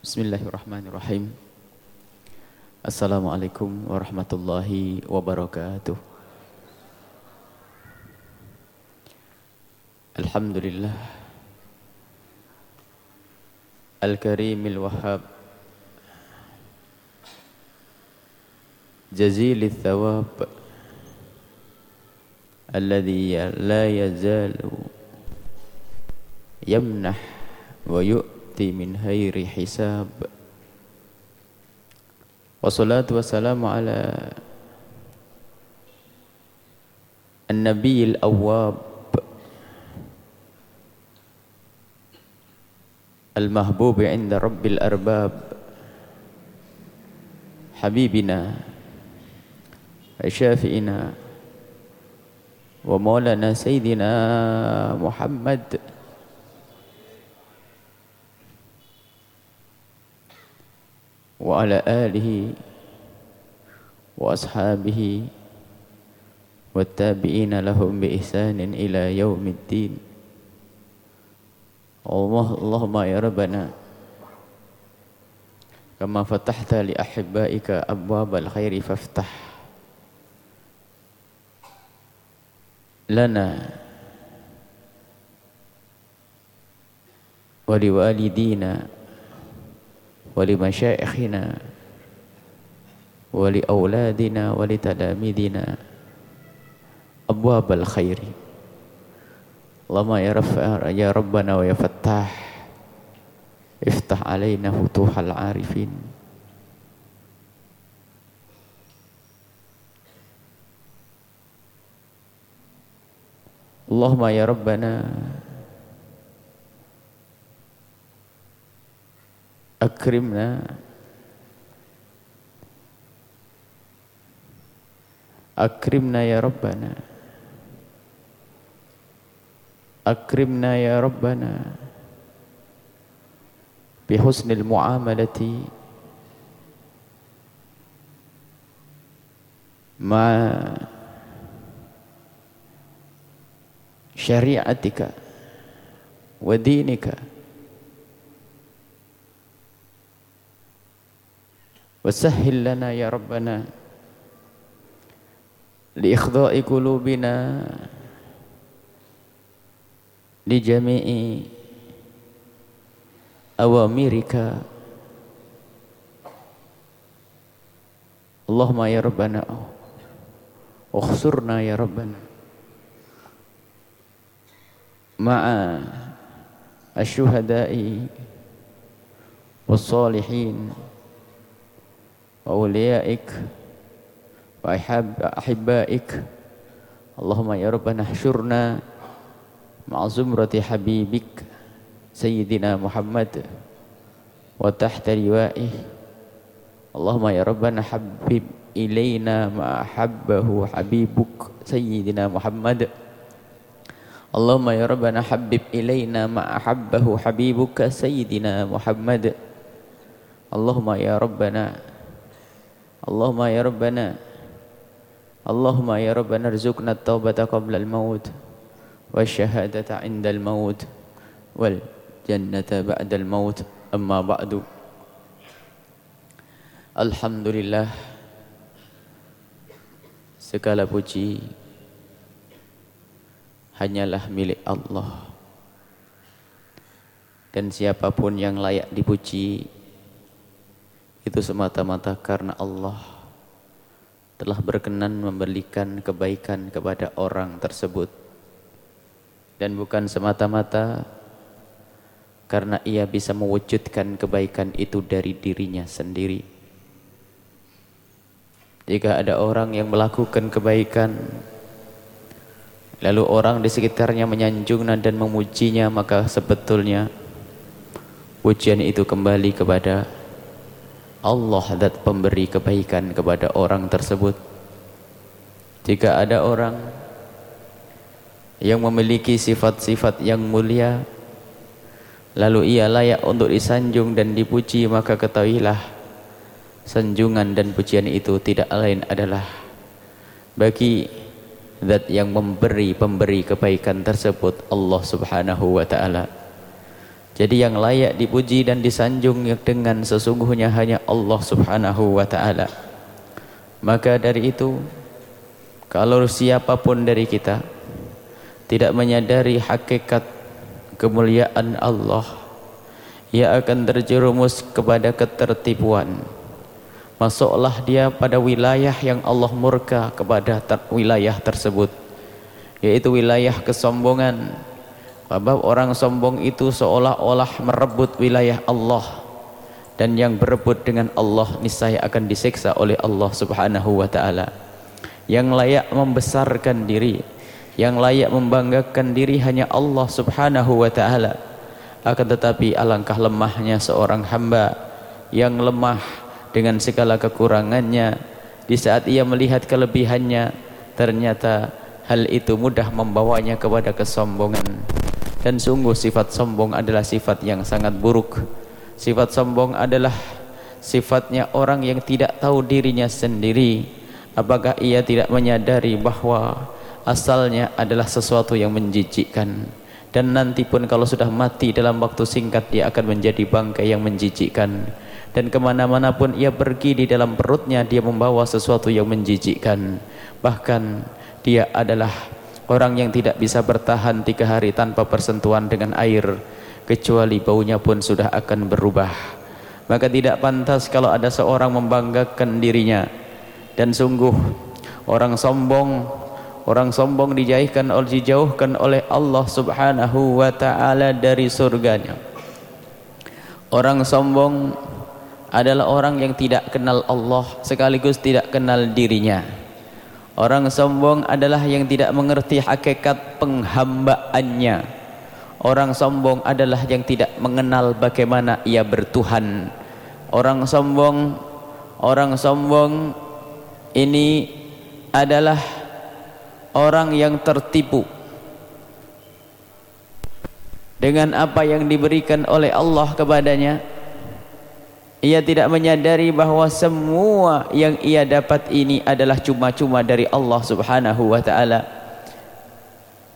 Bismillahirrahmanirrahim. Assalamualaikum warahmatullahi wabarakatuh. Alhamdulillah. Al-Karimil Wahhab. Jazilil Thawab. الذي لا يزال يمنح ويؤتي من غير حساب. والصلاة والسلام على النبي الأواب المحبوب عند رب الأرباب. حبيبنا وشافئنا ومولانا سيدنا محمد وعلى آله وأصحابه والتابعين لهم بإحسان إلى يوم الدين. الله اللهم يا ربنا كما فتحت لأحبائك أبواب الخير فافتح لنا ولوالدينا ولمشائخنا ولأولادنا ولتلاميذنا أبواب الخير اللهم يا رب يا ربنا ويا فتاح افتح علينا فتوح العارفين اللهم يا ربنا أكرمنا. أكرمنا يا ربنا. أكرمنا يا ربنا بحسن المعاملة مع syariatika wa وسهل لنا يا ربنا لإخضاء قلوبنا لجميع أوامرك. اللهم يا ربنا اخسرنا يا ربنا مع الشهداء والصالحين. وأوليائك وأحبائك اللهم يا ربنا احشرنا مع زمرة حبيبك سيدنا محمد وتحت لوائه اللهم يا ربنا حبب إلينا ما أحبه حبيبك سيدنا محمد اللهم يا ربنا حبب إلينا ما أحبه حبيبك سيدنا محمد اللهم يا ربنا اللهم يا ربنا اللهم يا ربنا ارزقنا التوبة قبل الموت والشهادة عند الموت والجنة بعد الموت أما بعد الحمد لله segala puji hanyalah milik Allah. Dan siapapun yang layak dipuji itu semata-mata karena Allah telah berkenan memberikan kebaikan kepada orang tersebut. Dan bukan semata-mata karena ia bisa mewujudkan kebaikan itu dari dirinya sendiri. Jika ada orang yang melakukan kebaikan lalu orang di sekitarnya menyanjungnya dan memujinya maka sebetulnya pujian itu kembali kepada Allah dan pemberi kebaikan kepada orang tersebut. Jika ada orang yang memiliki sifat-sifat yang mulia lalu ia layak untuk disanjung dan dipuji maka ketahuilah sanjungan dan pujian itu tidak lain adalah bagi Zat yang memberi pemberi kebaikan tersebut Allah subhanahu wa ta'ala Jadi yang layak dipuji dan disanjung dengan sesungguhnya hanya Allah Subhanahu wa taala. Maka dari itu kalau siapa pun dari kita tidak menyadari hakikat kemuliaan Allah, ia akan terjerumus kepada ketertipuan. Masuklah dia pada wilayah yang Allah murka kepada ter wilayah tersebut, yaitu wilayah kesombongan. Sebab orang sombong itu seolah-olah merebut wilayah Allah dan yang berebut dengan Allah niscaya akan disiksa oleh Allah Subhanahu wa taala. Yang layak membesarkan diri, yang layak membanggakan diri hanya Allah Subhanahu wa taala. Akan tetapi alangkah lemahnya seorang hamba yang lemah dengan segala kekurangannya di saat ia melihat kelebihannya ternyata hal itu mudah membawanya kepada kesombongan. Dan sungguh sifat sombong adalah sifat yang sangat buruk. Sifat sombong adalah sifatnya orang yang tidak tahu dirinya sendiri. Apakah ia tidak menyadari bahwa asalnya adalah sesuatu yang menjijikkan? Dan nanti pun kalau sudah mati dalam waktu singkat dia akan menjadi bangkai yang menjijikkan. Dan ke mana-mana pun ia pergi di dalam perutnya dia membawa sesuatu yang menjijikkan. Bahkan dia adalah Orang yang tidak bisa bertahan tiga hari tanpa persentuhan dengan air kecuali baunya pun sudah akan berubah. Maka tidak pantas kalau ada seorang membanggakan dirinya dan sungguh orang sombong orang sombong dijauhkan oleh dijauhkan oleh Allah Subhanahu wa taala dari surganya. Orang sombong adalah orang yang tidak kenal Allah sekaligus tidak kenal dirinya. Orang sombong adalah yang tidak mengerti hakikat penghambaannya. Orang sombong adalah yang tidak mengenal bagaimana ia bertuhan. Orang sombong, orang sombong ini adalah orang yang tertipu dengan apa yang diberikan oleh Allah kepadanya ia tidak menyadari bahawa semua yang ia dapat ini adalah cuma-cuma dari Allah subhanahu wa ta'ala.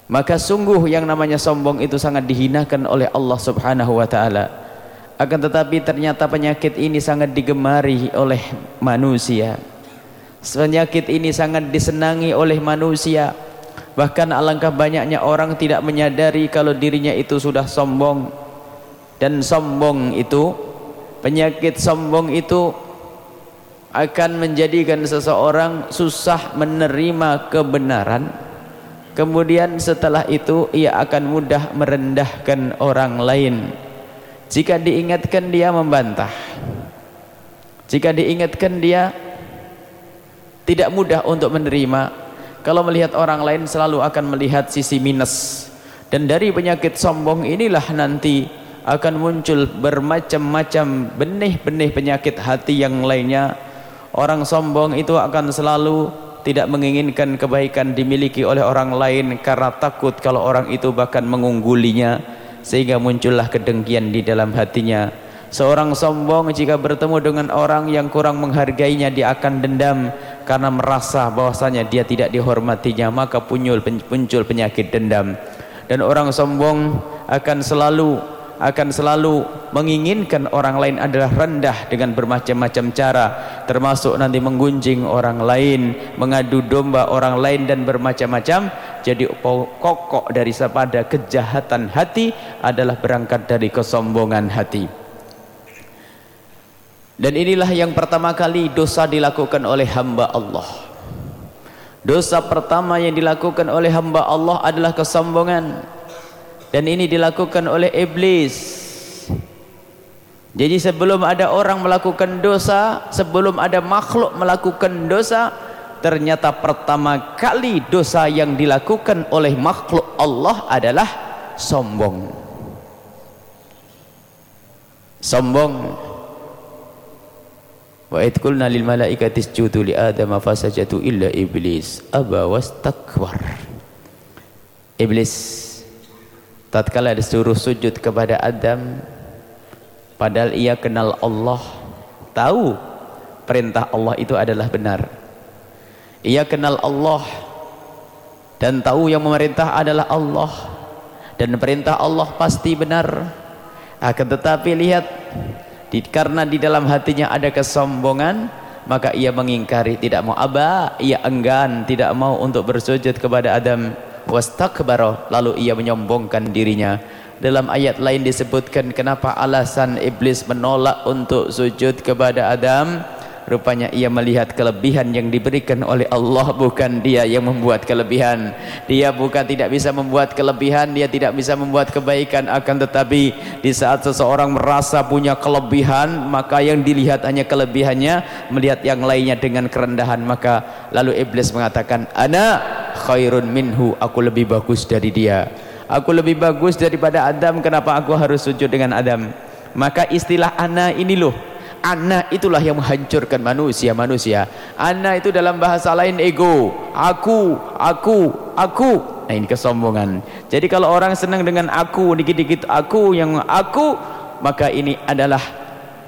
Maka sungguh yang namanya sombong itu sangat dihinakan oleh Allah subhanahu wa ta'ala. Akan tetapi ternyata penyakit ini sangat digemari oleh manusia. Penyakit ini sangat disenangi oleh manusia. Bahkan alangkah banyaknya orang tidak menyadari kalau dirinya itu sudah sombong. Dan sombong itu penyakit sombong itu akan menjadikan seseorang susah menerima kebenaran. Kemudian setelah itu ia akan mudah merendahkan orang lain. Jika diingatkan dia membantah. Jika diingatkan dia tidak mudah untuk menerima. Kalau melihat orang lain selalu akan melihat sisi minus. Dan dari penyakit sombong inilah nanti akan muncul bermacam-macam benih-benih penyakit hati yang lainnya. Orang sombong itu akan selalu tidak menginginkan kebaikan dimiliki oleh orang lain karena takut kalau orang itu bahkan mengunggulinya sehingga muncullah kedengkian di dalam hatinya. Seorang sombong jika bertemu dengan orang yang kurang menghargainya dia akan dendam karena merasa bahwasanya dia tidak dihormatinya maka muncul penyakit dendam. Dan orang sombong akan selalu akan selalu menginginkan orang lain adalah rendah dengan bermacam-macam cara termasuk nanti menggunjing orang lain mengadu domba orang lain dan bermacam-macam. Jadi pokok dari sepada kejahatan hati adalah berangkat dari kesombongan hati. Dan inilah yang pertama kali dosa dilakukan oleh hamba Allah. Dosa pertama yang dilakukan oleh hamba Allah adalah kesombongan dan ini dilakukan oleh iblis. Jadi sebelum ada orang melakukan dosa sebelum ada makhluk melakukan dosa ternyata pertama kali dosa yang dilakukan oleh makhluk Allah adalah sombong. Sombong. Wa idkulna lil malaikati isjudu li illa iblis. Aba wastakbar iblis tatkala disuruh sujud kepada Adam padahal ia kenal Allah tahu perintah Allah itu adalah benar. Ia kenal Allah dan tahu yang memerintah adalah Allah dan perintah Allah pasti benar. Akan tetapi lihat di, karena di dalam hatinya ada kesombongan maka ia mengingkari tidak mau aba ia enggan tidak mau untuk bersujud kepada Adam wastakbara lalu ia menyombongkan dirinya. Dalam ayat lain disebutkan kenapa alasan iblis menolak untuk sujud kepada Adam Rupanya ia melihat kelebihan yang diberikan oleh Allah bukan dia yang membuat kelebihan. Dia bukan tidak bisa membuat kelebihan, dia tidak bisa membuat kebaikan akan tetapi di saat seseorang merasa punya kelebihan, maka yang dilihat hanya kelebihannya, melihat yang lainnya dengan kerendahan, maka lalu iblis mengatakan, "Ana khairun minhu, aku lebih bagus dari dia." Aku lebih bagus daripada Adam, kenapa aku harus sujud dengan Adam? Maka istilah ana ini loh Ana itulah yang menghancurkan manusia-manusia. Ana itu dalam bahasa lain ego. Aku, aku, aku. Nah ini kesombongan. Jadi kalau orang senang dengan aku, dikit-dikit aku yang aku, maka ini adalah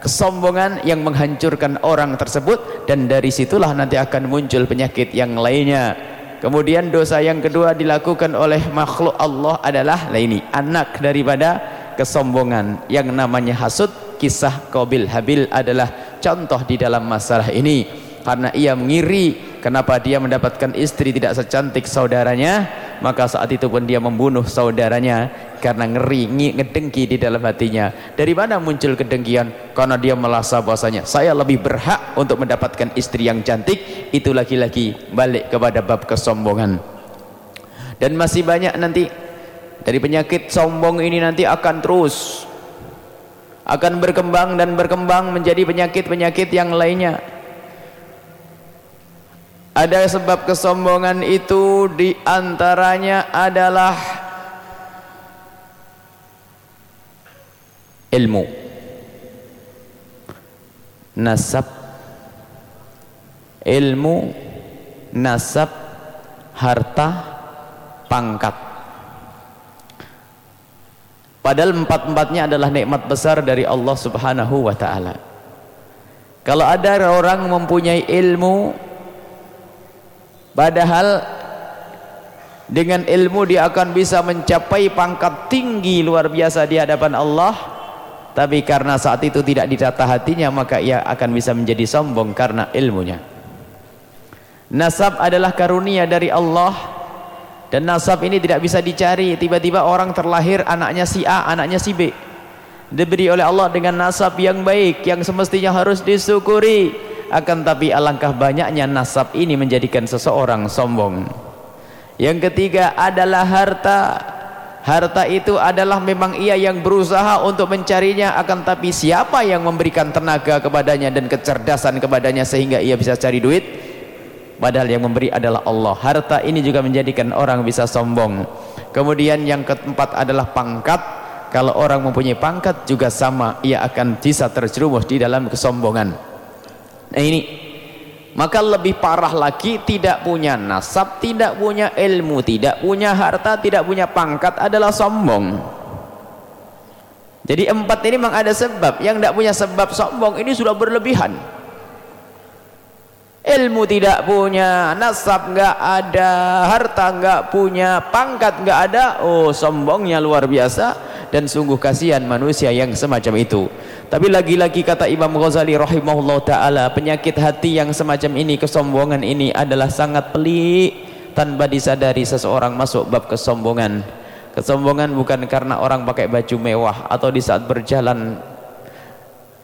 kesombongan yang menghancurkan orang tersebut dan dari situlah nanti akan muncul penyakit yang lainnya. Kemudian dosa yang kedua dilakukan oleh makhluk Allah adalah lah ini anak daripada kesombongan yang namanya hasud kisah Qabil Habil adalah contoh di dalam masalah ini. Karena ia mengiri kenapa dia mendapatkan istri tidak secantik saudaranya maka saat itu pun dia membunuh saudaranya karena ngeri ngedengki di dalam hatinya. Dari mana muncul kedengkian? Karena dia merasa bahwasanya saya lebih berhak untuk mendapatkan istri yang cantik. Itu lagi-lagi balik kepada bab kesombongan. Dan masih banyak nanti dari penyakit sombong ini nanti akan terus akan berkembang dan berkembang menjadi penyakit-penyakit yang lainnya. Ada sebab kesombongan itu di antaranya adalah ilmu. Nasab. Ilmu nasab harta pangkat Padahal empat-empatnya adalah nikmat besar dari Allah subhanahu wa ta'ala. Kalau ada orang mempunyai ilmu, padahal dengan ilmu dia akan bisa mencapai pangkat tinggi luar biasa di hadapan Allah, tapi karena saat itu tidak ditata hatinya, maka ia akan bisa menjadi sombong karena ilmunya. Nasab adalah karunia dari Allah dan nasab ini tidak bisa dicari. Tiba-tiba orang terlahir anaknya si A anaknya si B. Diberi oleh Allah dengan nasab yang baik yang semestinya harus disyukuri. Akan tapi alangkah banyaknya nasab ini menjadikan seseorang sombong. Yang ketiga adalah harta. Harta itu adalah memang ia yang berusaha untuk mencarinya. Akan tapi siapa yang memberikan tenaga kepadanya dan kecerdasan kepadanya sehingga ia bisa cari duit padahal yang memberi adalah Allah. Harta ini juga menjadikan orang bisa sombong. Kemudian yang keempat adalah pangkat. Kalau orang mempunyai pangkat juga sama ia akan bisa terjerumus di dalam kesombongan. Nah ini. Maka lebih parah lagi tidak punya nasab tidak punya ilmu tidak punya harta tidak punya pangkat adalah sombong. Jadi empat ini memang ada sebab. Yang tidak punya sebab sombong ini sudah berlebihan ilmu tidak punya nasab enggak ada harta enggak punya pangkat enggak ada. Oh sombongnya luar biasa. Dan sungguh kasihan manusia yang semacam itu. Tapi lagi-lagi kata Imam Ghazali rahimahullah ta'ala penyakit hati yang semacam ini kesombongan ini adalah sangat pelik. Tanpa disadari seseorang masuk bab kesombongan. Kesombongan bukan karena orang pakai baju mewah atau di saat berjalan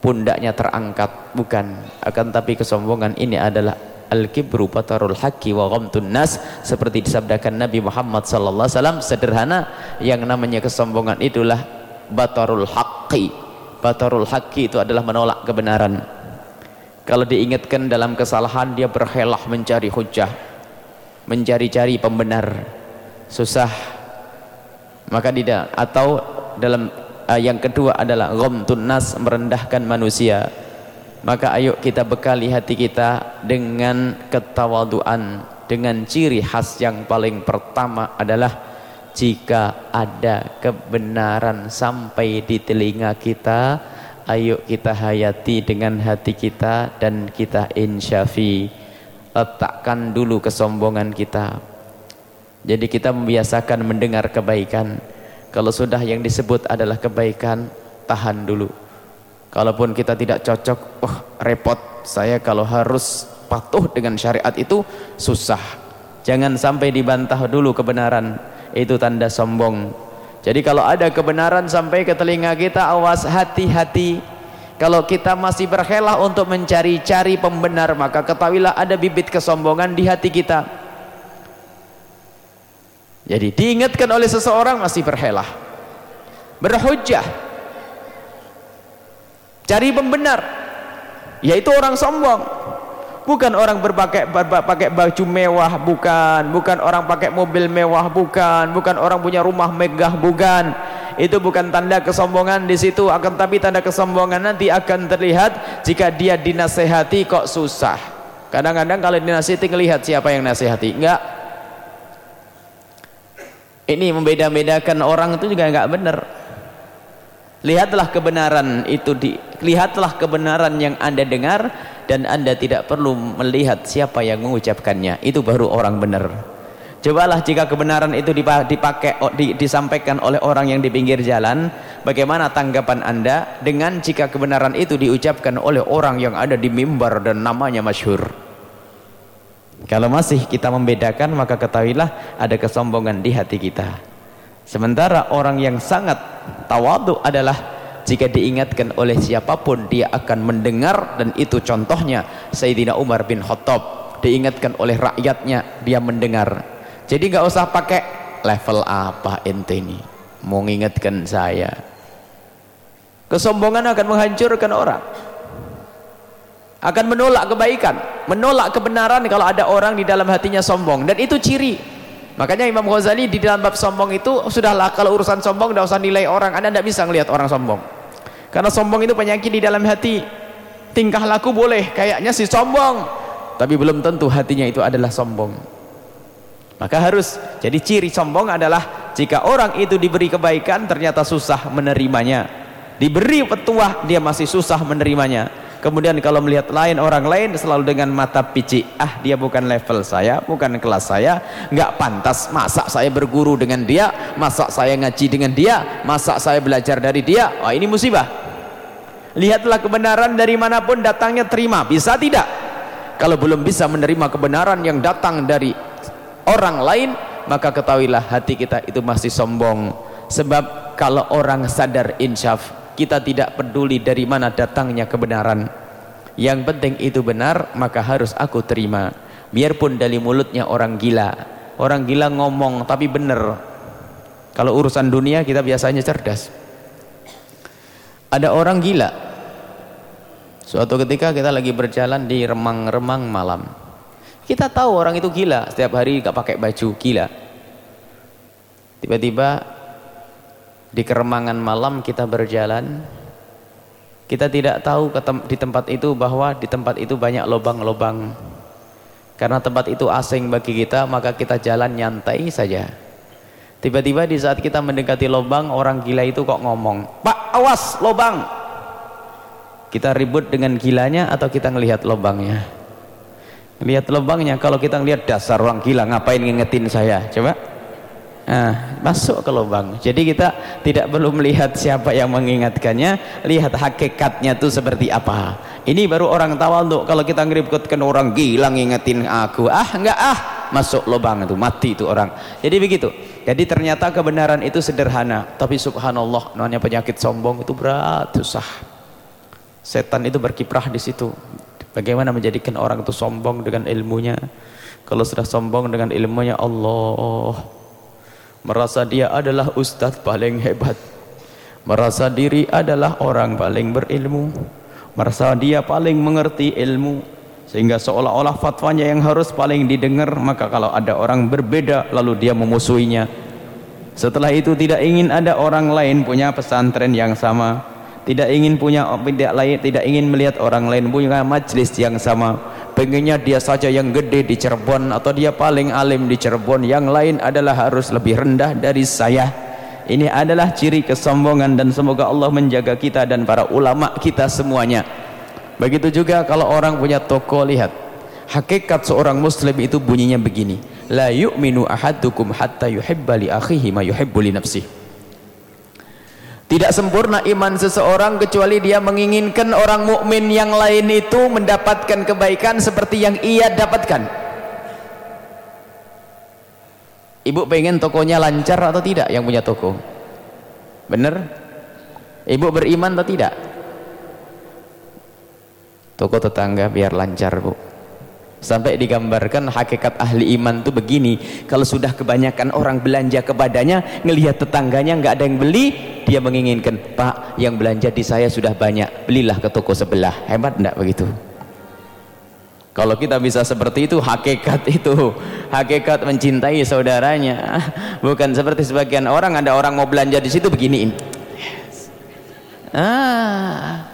pundaknya terangkat bukan. Akan tapi kesombongan ini adalah al-kibru batarul haqqi wa ghamtun nas seperti disabdakan Nabi Muhammad sallallahu alaihi wasallam sederhana. Yang namanya kesombongan itulah batarul haqqi. Batarul haqqi itu adalah menolak kebenaran. Kalau diingatkan dalam kesalahan dia berhelah mencari hujah mencari-cari pembenar. Susah. Maka tidak atau dalam yang kedua adalah ghamtun nas merendahkan manusia. Maka ayo kita bekali hati kita dengan ketawaduan dengan ciri khas yang paling pertama adalah jika ada kebenaran sampai di telinga kita ayo kita hayati dengan hati kita dan kita insyafi. Letakkan dulu kesombongan kita. Jadi kita membiasakan mendengar kebaikan kalau sudah yang disebut adalah kebaikan tahan dulu. Kalaupun kita tidak cocok oh repot. Saya kalau harus patuh dengan syariat itu susah. Jangan sampai dibantah dulu kebenaran. Itu tanda sombong. Jadi kalau ada kebenaran sampai ke telinga kita awas hati-hati. Kalau kita masih berhelah untuk mencari-cari pembenar maka ketahuilah ada bibit kesombongan di hati kita jadi diingatkan oleh seseorang masih berhelah berhujjah cari pembenar yaitu orang sombong. Bukan orang berpakai pakai baju mewah bukan. Bukan orang pakai mobil mewah bukan. Bukan orang punya rumah megah bukan. Itu bukan tanda kesombongan di situ. Akan tapi tanda kesombongan nanti akan terlihat jika dia dinasehati kok susah. Kadang-kadang kalau dinasihati ngelihat siapa yang nasihati enggak ini membeda-bedakan orang itu juga enggak benar. Lihatlah kebenaran itu di lihatlah kebenaran yang anda dengar dan anda tidak perlu melihat siapa yang mengucapkannya. Itu baru orang benar. Cobalah jika kebenaran itu dipakai disampaikan oleh orang yang di pinggir jalan bagaimana tanggapan anda dengan jika kebenaran itu diucapkan oleh orang yang ada di mimbar dan namanya masyhur kalau masih kita membedakan maka ketahuilah ada kesombongan di hati kita. Sementara orang yang sangat tawadu adalah jika diingatkan oleh siapa pun dia akan mendengar dan itu contohnya Sayyidina Umar bin Khattab. Diingatkan oleh rakyatnya dia mendengar. Jadi nggak usah pakai level apa ente ini. Mau mengingatkan saya. Kesombongan akan menghancurkan orang akan menolak kebaikan menolak kebenaran kalau ada orang di dalam hatinya sombong. Dan itu ciri. Makanya Imam Ghazali di dalam bab sombong itu sudahlah kalau urusan sombong tidak usah nilai orang. Anda tidak bisa melihat orang sombong. Karena sombong itu penyakit di dalam hati. Tingkah laku boleh kayaknya si sombong. Tapi belum tentu hatinya itu adalah sombong. Maka harus. Jadi ciri sombong adalah jika orang itu diberi kebaikan ternyata susah menerimanya. Diberi petuah dia masih susah menerimanya kemudian kalau melihat lain orang lain selalu dengan mata pici ah dia bukan level saya bukan kelas saya. Nggak pantas masa saya berguru dengan dia masa saya ngaji dengan dia masa saya belajar dari dia. Wah ini musibah. Lihatlah kebenaran dari mana pun datangnya terima bisa tidak? Kalau belum bisa menerima kebenaran yang datang dari orang lain maka ketahuilah hati kita itu masih sombong. Sebab kalau orang sadar insyaf kita tidak peduli dari mana datangnya kebenaran. Yang penting itu benar maka harus aku terima. Biarpun dari mulutnya orang gila. Orang gila ngomong tapi benar. Kalau urusan dunia kita biasanya cerdas. Ada orang gila. Suatu ketika kita lagi berjalan di remang-remang malam. Kita tahu orang itu gila. Setiap hari gak pakai baju gila. Tiba-tiba di keremangan malam kita berjalan kita tidak tahu di tempat itu bahwa di tempat itu banyak lubang-lubang. Karena tempat itu asing bagi kita maka kita jalan nyantai saja. Tiba-tiba di saat kita mendekati lubang orang gila itu kok ngomong pak awas lubang. Kita ribut dengan gilanya atau kita ngelihat lubangnya? Lihat lubangnya kalau kita ngelihat dasar orang gila ngapain ngingetin saya? Coba Nah, masuk ke lubang. Jadi kita tidak perlu melihat siapa yang mengingatkannya, lihat hakikatnya itu seperti apa. Ini baru orang tawadhu. Kalau kita ngeributkan orang gila ngingetin aku, ah enggak ah, masuk lubang itu, mati itu orang. Jadi begitu. Jadi ternyata kebenaran itu sederhana, tapi subhanallah namanya penyakit sombong itu berat, susah. Setan itu berkiprah di situ. Bagaimana menjadikan orang itu sombong dengan ilmunya? Kalau sudah sombong dengan ilmunya Allah merasa dia adalah ustaz paling hebat. Merasa diri adalah orang paling berilmu. Merasa dia paling mengerti ilmu. Sehingga seolah-olah fatwanya yang harus paling didengar maka kalau ada orang berbeda lalu dia memusuhinya. Setelah itu tidak ingin ada orang lain punya pesantren yang sama tidak ingin punya tidak lain tidak ingin melihat orang lain. Punya majlis yang sama. Pengennya dia saja yang gede di Cirebon atau dia paling alim di Cirebon. Yang lain adalah harus lebih rendah dari saya. Ini adalah ciri kesombongan dan semoga Allah menjaga kita dan para ulama kita semuanya. Begitu juga kalau orang punya toko lihat. Hakikat seorang muslim itu bunyinya begini. La yu'minu ahadukum hatta yuhibba li akhihi ma yuhibbu li nafsihi tidak sempurna iman seseorang kecuali dia menginginkan orang mukmin yang lain itu mendapatkan kebaikan seperti yang ia dapatkan. Ibu pengen tokonya lancar atau tidak yang punya toko? Benar? Ibu beriman atau tidak? Toko tetangga biar lancar, Bu sampai digambarkan hakikat ahli iman itu begini. Kalau sudah kebanyakan orang belanja kepadanya ngelihat tetangganya nggak ada yang beli dia menginginkan pak yang belanja di saya sudah banyak belilah ke toko sebelah. Hebat enggak begitu? Kalau kita bisa seperti itu hakikat itu hakikat mencintai saudaranya. Bukan seperti sebagian orang ada orang mau belanja di situ beginiin. Ah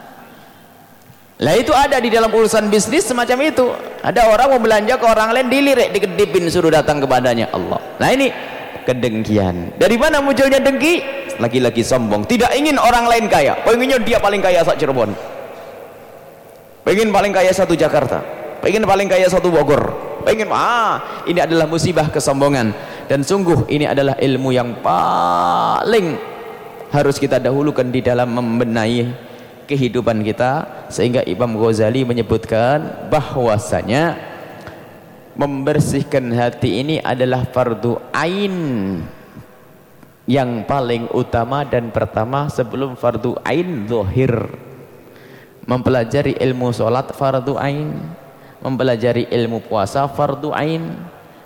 lah itu ada di dalam urusan bisnis semacam itu. Ada orang mau belanja ke orang lain dilirik, dikedipin suruh datang kepadanya Allah. Nah ini kedengkian. Dari mana munculnya dengki? Lagi-lagi sombong. Tidak ingin orang lain kaya. Pengennya dia paling kaya sak Cirebon. Pengen paling kaya satu Jakarta. Pengen paling kaya satu Bogor. Pengen ah ini adalah musibah kesombongan dan sungguh ini adalah ilmu yang paling harus kita dahulukan di dalam membenahi kehidupan kita sehingga Imam Ghazali menyebutkan bahwasanya membersihkan hati ini adalah fardu ain yang paling utama dan pertama sebelum fardu ain zahir mempelajari ilmu solat fardu ain mempelajari ilmu puasa fardu ain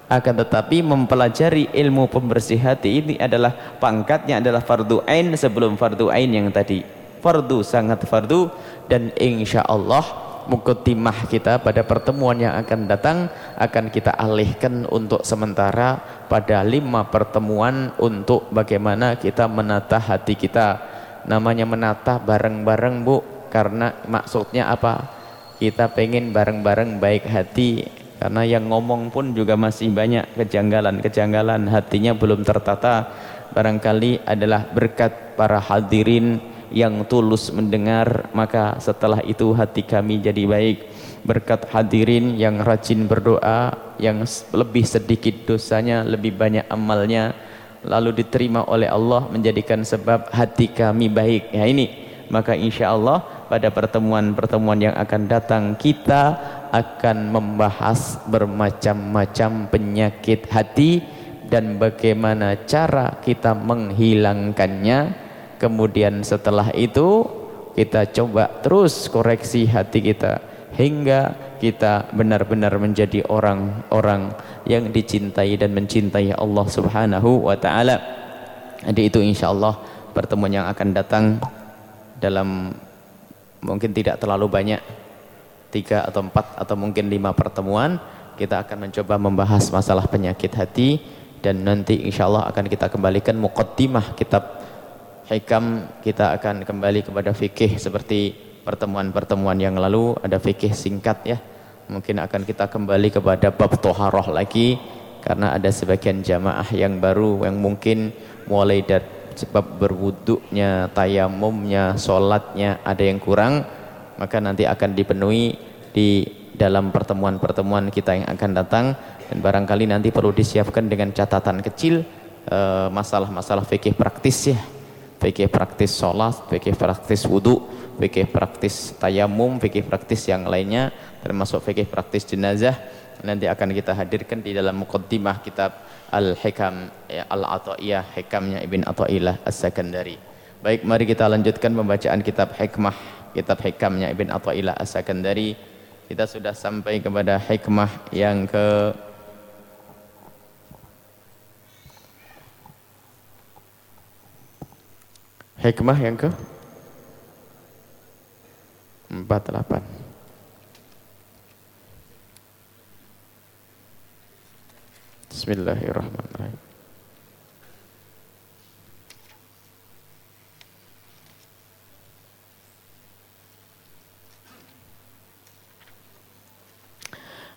akan tetapi mempelajari ilmu pembersih hati ini adalah pangkatnya adalah fardu ain sebelum fardu ain yang tadi fardu sangat fardu. Dan insya Allah mukotimah kita pada pertemuan yang akan datang akan kita alihkan untuk sementara pada lima pertemuan untuk bagaimana kita menata hati kita. Namanya menata bareng-bareng bu. Karena maksudnya apa? Kita pengen bareng-bareng baik hati. Karena yang ngomong pun juga masih banyak kejanggalan-kejanggalan. Hatinya belum tertata. Barangkali adalah berkat para hadirin yang tulus mendengar maka setelah itu hati kami jadi baik. Berkat hadirin yang rajin berdoa yang lebih sedikit dosanya lebih banyak amalnya lalu diterima oleh Allah menjadikan sebab hati kami baik. Ya ini. Maka insya Allah pada pertemuan-pertemuan yang akan datang kita akan membahas bermacam-macam penyakit hati dan bagaimana cara kita menghilangkannya kemudian setelah itu kita coba terus koreksi hati kita hingga kita benar-benar menjadi orang-orang yang dicintai dan mencintai Allah Subhanahu wa taala. Jadi itu insyaallah pertemuan yang akan datang dalam mungkin tidak terlalu banyak tiga atau empat atau mungkin lima pertemuan kita akan mencoba membahas masalah penyakit hati dan nanti insyaallah akan kita kembalikan muqaddimah kitab hikam kita akan kembali kepada fikih seperti pertemuan-pertemuan yang lalu. Ada fikih singkat ya. Mungkin akan kita kembali kepada bab toharoh lagi karena ada sebagian jamaah yang baru yang mungkin mulai dari sebab berwuduknya, tayamumnya, sholatnya ada yang kurang maka nanti akan dipenuhi di dalam pertemuan-pertemuan kita yang akan datang. Dan barangkali nanti perlu disiapkan dengan catatan kecil eh, masalah-masalah fikih praktis ya fikih praktis sholat, fikih praktis wudhu, fikih praktis tayamum, fikih praktis yang lainnya termasuk fikih praktis jenazah nanti akan kita hadirkan di dalam mukaddimah kitab Al-Hikam ya, Al-Ata'iyah Hikamnya Ibn Ata'illah As-Sakandari. Baik mari kita lanjutkan pembacaan kitab hikmah kitab Hikamnya Ibn Ata'illah As-Sakandari. Kita sudah sampai kepada hikmah yang ke Hikmah yang ke? 48 Bismillahirrahmanirrahim.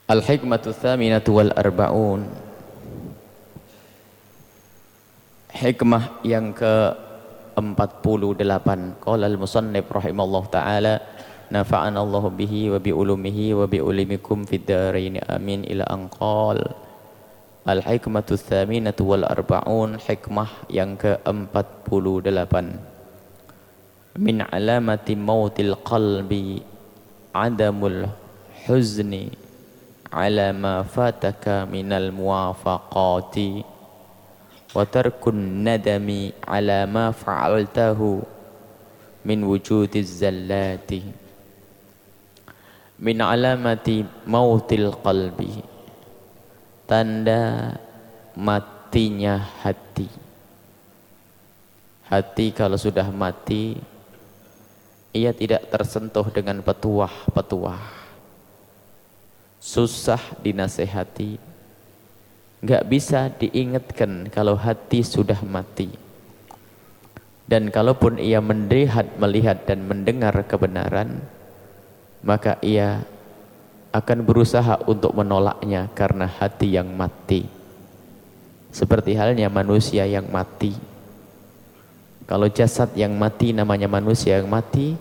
Al-hikmatu thaminatu wal arba'un. Hikmah yang ke 48 qala al-musannif rahimallahu taala nafa'ana Allah bihi wa bi wa bi fid dharain amin. Ila anqal al hikmatu tsaminatu wal arbaun. Hikmah yang ke-48 min alamati mautil qalbi adamul huzni ala ma fataka minal muwafaqati wa nadami ala ma fa'altahu min wujudiz zallati min alamati mautil qalbi tanda matinya hati. Hati kalau sudah mati ia tidak tersentuh dengan petuah-petuah. Susah dinasehati nggak bisa diingatkan kalau hati sudah mati dan kalaupun ia melihat, melihat dan mendengar kebenaran, maka ia akan berusaha untuk menolaknya karena hati yang mati. Seperti halnya manusia yang mati. Kalau jasad yang mati namanya manusia yang mati,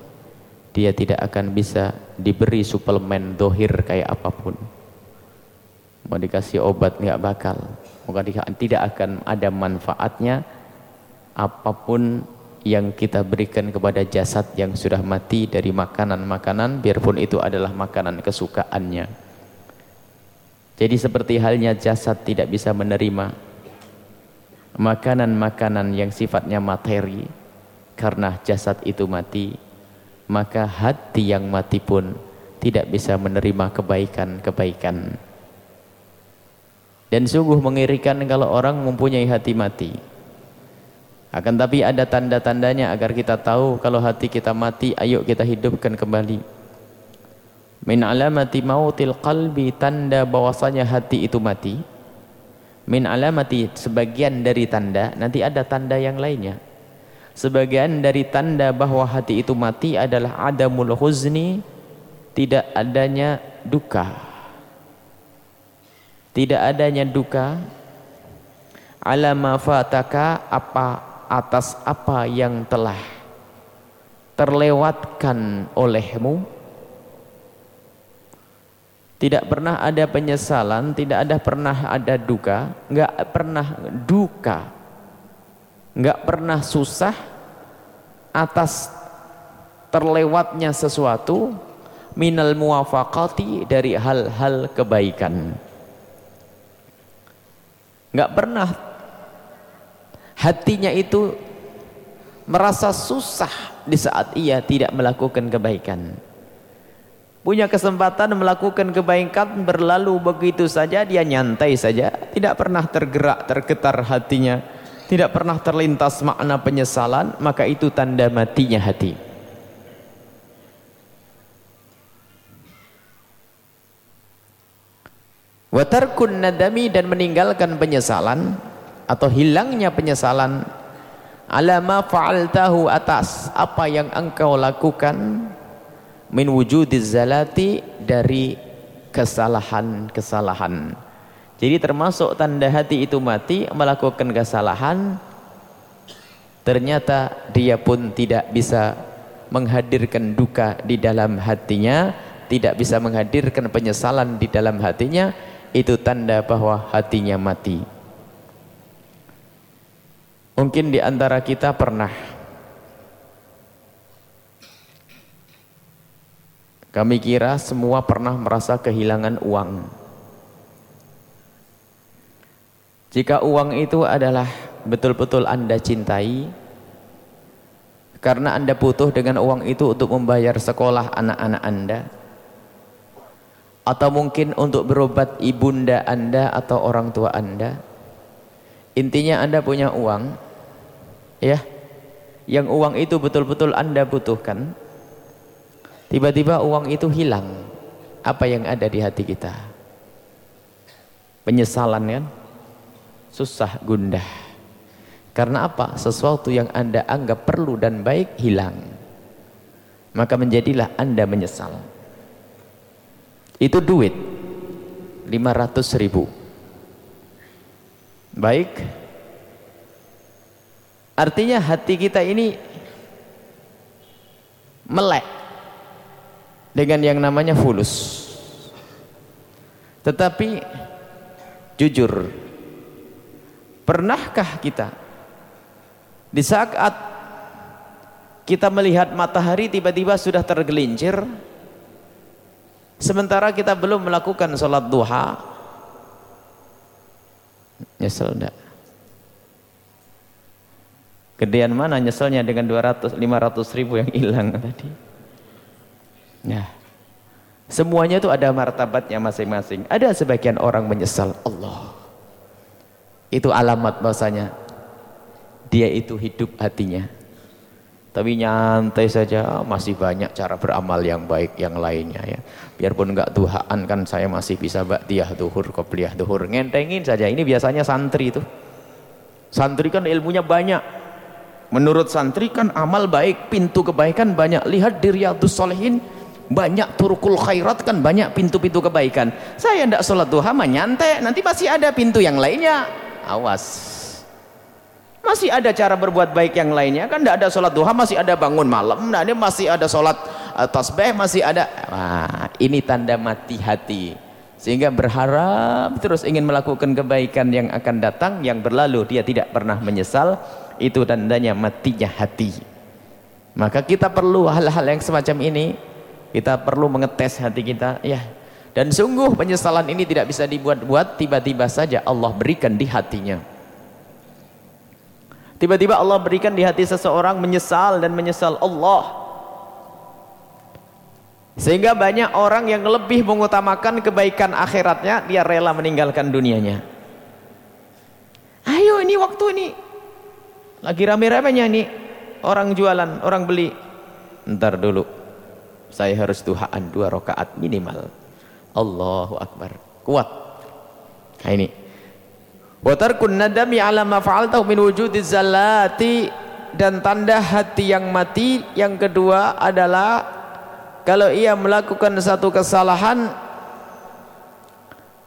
dia tidak akan bisa diberi suplemen dohir kayak apa pun. Mau dikasih obat nggak bakal. Maka tidak akan ada manfaatnya apa pun yang kita berikan kepada jasad yang sudah mati dari makanan-makanan biarpun itu adalah makanan kesukaannya jadi seperti halnya jasad tidak bisa menerima makanan-makanan yang sifatnya materi karena jasad itu mati maka hati yang mati pun tidak bisa menerima kebaikan-kebaikan dan sungguh mengirikan kalau orang mempunyai hati mati akan tapi ada tanda-tandanya agar kita tahu kalau hati kita mati, ayo kita hidupkan kembali. Min alamati mautil qalbi tanda bahwasanya hati itu mati. Min alamati sebagian dari tanda, nanti ada tanda yang lainnya. Sebagian dari tanda bahwa hati itu mati adalah adamul huzni, tidak adanya duka. Tidak adanya duka ala ma fataka apa atas apa yang telah terlewatkan olehmu. Tidak pernah ada penyesalan tidak ada pernah ada duka enggak pernah duka enggak pernah susah atas terlewatnya sesuatu minal muwafaqati dari hal-hal kebaikan enggak pernah. Hatinya itu merasa susah di saat ia tidak melakukan kebaikan. Punya kesempatan melakukan kebaikan berlalu begitu saja dia nyantai saja. Tidak pernah tergerak tergetar hatinya. Tidak pernah terlintas makna penyesalan maka itu tanda matinya hati watarkun nadami dan meninggalkan penyesalan atau hilangnya penyesalan. Alama fa'altahu atas apa yang engkau lakukan min wujudiz zalati dari kesalahan-kesalahan. Jadi termasuk tanda hati itu mati melakukan kesalahan ternyata dia pun tidak bisa menghadirkan duka di dalam hatinya tidak bisa menghadirkan penyesalan di dalam hatinya itu tanda bahwa hatinya mati Mungkin di antara kita pernah Kami kira semua pernah merasa kehilangan uang. Jika uang itu adalah betul-betul Anda cintai, karena Anda butuh dengan uang itu untuk membayar sekolah anak-anak Anda, atau mungkin untuk berobat ibunda Anda atau orang tua Anda, Intinya Anda punya uang, ya, yang uang itu betul-betul Anda butuhkan. Tiba-tiba uang itu hilang. Apa yang ada di hati kita? Penyesalan kan? Susah gundah. Karena apa? Sesuatu yang Anda anggap perlu dan baik hilang. Maka menjadilah Anda menyesal. Itu duit. 500 ribu Baik. Artinya hati kita ini melek dengan yang namanya fulus. Tetapi jujur, pernahkah kita di saat kita melihat matahari tiba-tiba sudah tergelincir sementara kita belum melakukan sholat duha. Nyesel enggak gedean mana nyeselnya dengan 200 500 ribu yang hilang tadi? Nah semuanya itu ada martabatnya masing-masing. Ada sebagian orang menyesal Allah. Itu alamat bahasanya dia itu hidup hatinya tapi nyantai saja masih banyak cara beramal yang baik yang lainnya ya. Biarpun enggak tuhaan kan saya masih bisa baktiyah duhur kopliyah duhur. Ngentengin saja ini biasanya santri itu. Santri kan ilmunya banyak. Menurut santri kan amal baik pintu kebaikan banyak. Lihat di Riyadus Solehin banyak turukul khairat kan banyak pintu-pintu kebaikan. Saya tidak sholat duha nyantai nanti masih ada pintu yang lainnya. Awas masih ada cara berbuat baik yang lainnya. Kan tidak ada sholat duha masih ada bangun malam. Nah ini masih ada sholat uh, tasbih masih ada. Wah, ini tanda mati hati. Sehingga berharap terus ingin melakukan kebaikan yang akan datang yang berlalu. Dia tidak pernah menyesal. Itu tandanya matinya hati. Maka kita perlu hal-hal yang semacam ini. Kita perlu mengetes hati kita ya. Dan sungguh penyesalan ini tidak bisa dibuat-buat. Tiba-tiba saja Allah berikan di hatinya Tiba-tiba Allah berikan di hati seseorang menyesal dan menyesal Allah. Sehingga banyak orang yang lebih mengutamakan kebaikan akhiratnya, dia rela meninggalkan dunianya. Ayo ini waktu ini. Lagi rame-ramenya ini orang jualan, orang beli. Ntar dulu. Saya harus duhaan dua rakaat minimal. Allahu Akbar. Kuat. Nah ini wa tarkun nadami ala ma fa'altahu min wujudi zalati dan tanda hati yang mati. Yang kedua adalah kalau ia melakukan satu kesalahan